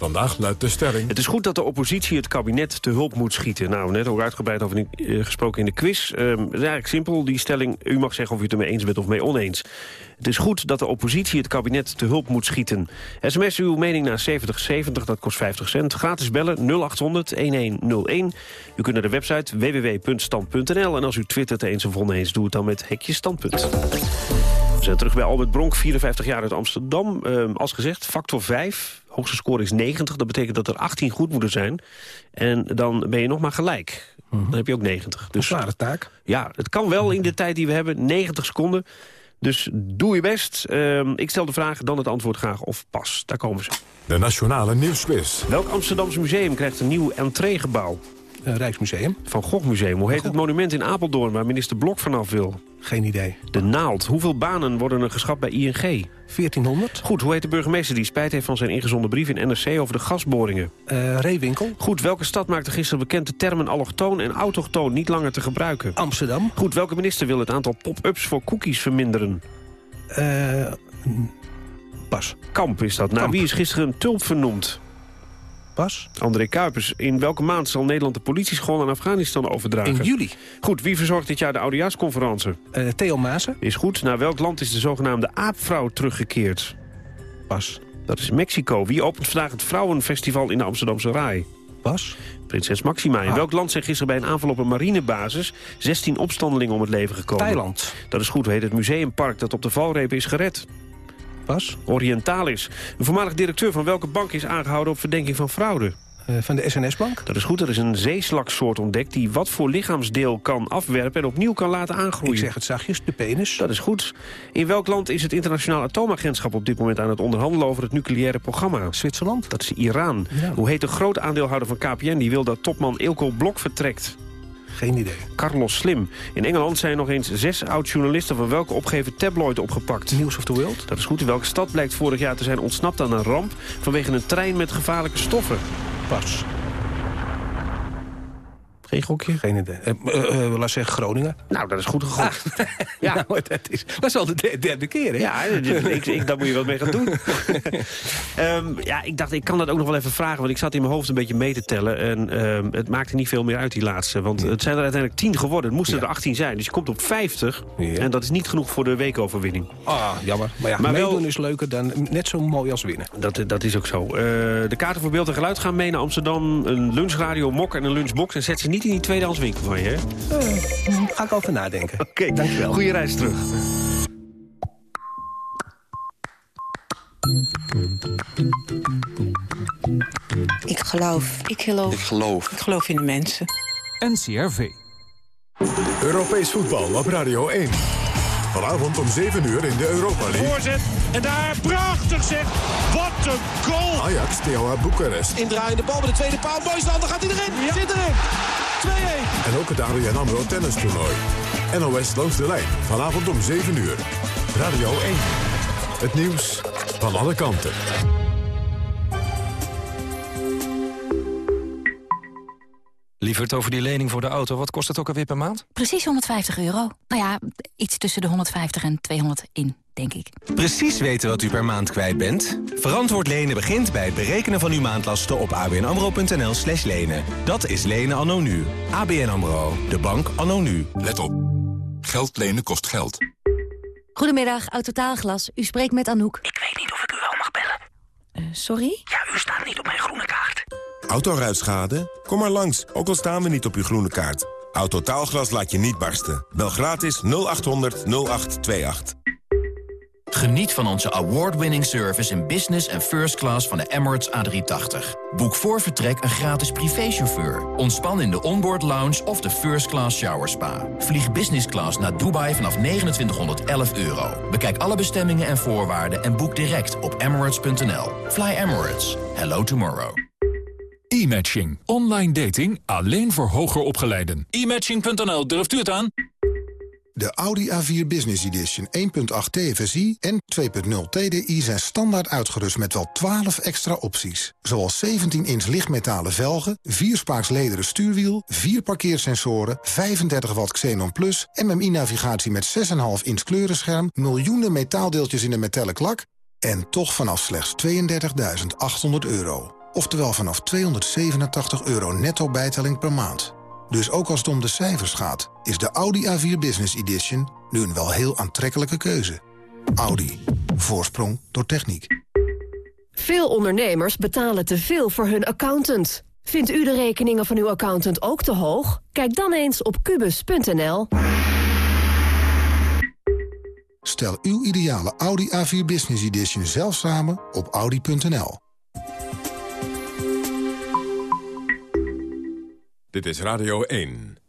Vandaag luidt de stelling... Het is goed dat de oppositie het kabinet te hulp moet schieten. Nou, net ook uitgebreid over uh, gesproken in de quiz. Uh, het is eigenlijk simpel, die stelling. U mag zeggen of u het ermee eens bent of mee oneens. Het is goed dat de oppositie het kabinet te hulp moet schieten. SMS uw mening naar 7070, dat kost 50 cent. Gratis bellen 0800-1101. U kunt naar de website www.stand.nl. En als u twittert eens of oneens, doe het dan met hekje standpunt. We zijn terug bij Albert Bronk, 54 jaar uit Amsterdam. Uh, als gezegd, factor 5. Hoogste score is 90. Dat betekent dat er 18 goed moeten zijn. En dan ben je nog maar gelijk. Dan heb je ook 90. Dus, Zware taak. Ja, het kan wel in de tijd die we hebben. 90 seconden. Dus doe je best. Uh, ik stel de vraag, dan het antwoord graag of pas. Daar komen ze. De Nationale Nieuwsquiz. Welk Amsterdamse museum krijgt een nieuw entreegebouw? Uh, Rijksmuseum. Van Gogh Museum. Hoe heet het monument in Apeldoorn waar minister Blok vanaf wil? Geen idee. De Naald. Hoeveel banen worden er geschat bij ING? 1400. Goed, hoe heet de burgemeester die spijt heeft van zijn ingezonden brief in NRC over de gasboringen? Uh, Reewinkel. Goed, welke stad maakte gisteren bekend de termen allochtoon en autochtoon niet langer te gebruiken? Amsterdam. Goed, welke minister wil het aantal pop-ups voor cookies verminderen? Uh, pas. Kamp is dat. Nou, wie is gisteren een tulp vernoemd? André Kuipers. In welke maand zal Nederland de politieschool aan Afghanistan overdragen? In juli. Goed, wie verzorgt dit jaar de oudejaarsconferentie? Uh, Theo Maassen. Is goed. Naar welk land is de zogenaamde aapvrouw teruggekeerd? Pas. Dat is Mexico. Wie opent vandaag het Vrouwenfestival in de Amsterdamse Rai? Pas. Prinses Maxima. In ah. welk land zijn gisteren bij een aanval op een marinebasis... 16 opstandelingen om het leven gekomen? Thailand. Dat is goed. Hoe heet het museumpark dat op de valreep is gered? Pas. Orientalis. Een voormalig directeur van welke bank is aangehouden op verdenking van fraude? Uh, van de SNS-bank? Dat is goed. Er is een zeeslaksoort ontdekt die wat voor lichaamsdeel kan afwerpen... en opnieuw kan laten aangroeien. Ik zeg het zachtjes, de penis. Dat is goed. In welk land is het internationaal atoomagentschap op dit moment aan het onderhandelen... over het nucleaire programma? Zwitserland. Dat is Iran. Ja. Hoe heet de groot aandeelhouder van KPN die wil dat topman Ilko Blok vertrekt? Geen idee. Carlos Slim. In Engeland zijn nog eens zes oud-journalisten... van welke opgeven tabloid opgepakt. News of the World. Dat is goed. In welke stad blijkt vorig jaar te zijn ontsnapt aan een ramp... vanwege een trein met gevaarlijke stoffen? Pas. Geen gokje? Geen idee. Uh, uh, laat zeggen Groningen. Nou, dat is goed gegokt. Ah. [laughs] ja. [laughs] nou, dat, is, dat is al de derde keer, hè? Ja, [laughs] ik, ik, daar moet je wat mee gaan doen. um, ja, ik dacht, ik kan dat ook nog wel even vragen... want ik zat in mijn hoofd een beetje mee te tellen... en um, het maakte niet veel meer uit, die laatste. Want het zijn er uiteindelijk tien geworden. Het moesten ja. er 18 zijn. Dus je komt op 50. Ja. En dat is niet genoeg voor de weekoverwinning. Ah, jammer. Maar ja, maar meedoen wel, is leuker dan net zo mooi als winnen. Dat, dat is ook zo. Uh, de kaarten voor beeld en geluid gaan mee naar Amsterdam. Een lunchradio, mok en een lunchbox. En zet ze niet in die tweedehands winkel van je, hè? Uh, ga ik over nadenken. [laughs] Oké, okay. dankjewel. Goeie reis terug. Ik geloof. Ik geloof. Ik geloof. Ik geloof in de mensen. NCRV. Europees voetbal op Radio 1. Vanavond om 7 uur in de Europa League. Voorzet en daar prachtig zeg. Wat een goal. Ajax, Steaua Boekarest. Indraaiende bal bij de tweede paal. Boyslander gaat hij erin. Ja. Zit erin. 2-1. En ook het ABN AMRO tennis toernooi. NOS langs de lijn. Vanavond om 7 uur. Radio 1. Het nieuws van alle kanten. Lieverd, over die lening voor de auto, wat kost het ook alweer per maand? Precies 150 euro. Nou ja, iets tussen de 150 en 200 in, denk ik. Precies weten wat u per maand kwijt bent? Verantwoord lenen begint bij het berekenen van uw maandlasten op abnamro.nl slash lenen. Dat is lenen anno nu. ABN AMRO, de bank anno nu. Let op. Geld lenen kost geld. Goedemiddag, Autotaalglas. U spreekt met Anouk. Ik weet niet of ik u wel mag bellen. Uh, sorry? Ja, u staat niet op mijn groene kaart. Autoruitschade? Kom maar langs, ook al staan we niet op uw groene kaart. Autotaalglas laat je niet barsten. Bel gratis 0800 0828. Geniet van onze award-winning service in business en first class van de Emirates A380. Boek voor vertrek een gratis privéchauffeur. Ontspan in de onboard lounge of de first class shower spa. Vlieg business class naar Dubai vanaf 2911 euro. Bekijk alle bestemmingen en voorwaarden en boek direct op emirates.nl. Fly Emirates. Hello tomorrow. E-matching. Online dating alleen voor hoger opgeleiden. E-matching.nl, durft u het aan? De Audi A4 Business Edition 1.8 TFSI en 2.0 TDI zijn standaard uitgerust met wel 12 extra opties. Zoals 17-inch lichtmetalen velgen, 4-spaaks lederen stuurwiel, 4 parkeersensoren, 35 watt Xenon Plus, MMI-navigatie met 6,5 inch kleurenscherm, miljoenen metaaldeeltjes in een metallic lak en toch vanaf slechts 32.800 euro. Oftewel vanaf 287 euro netto bijtelling per maand. Dus ook als het om de cijfers gaat, is de Audi A4 Business Edition nu een wel heel aantrekkelijke keuze. Audi. Voorsprong door techniek. Veel ondernemers betalen te veel voor hun accountant. Vindt u de rekeningen van uw accountant ook te hoog? Kijk dan eens op kubus.nl. Stel uw ideale Audi A4 Business Edition zelf samen op audi.nl. Dit is Radio 1.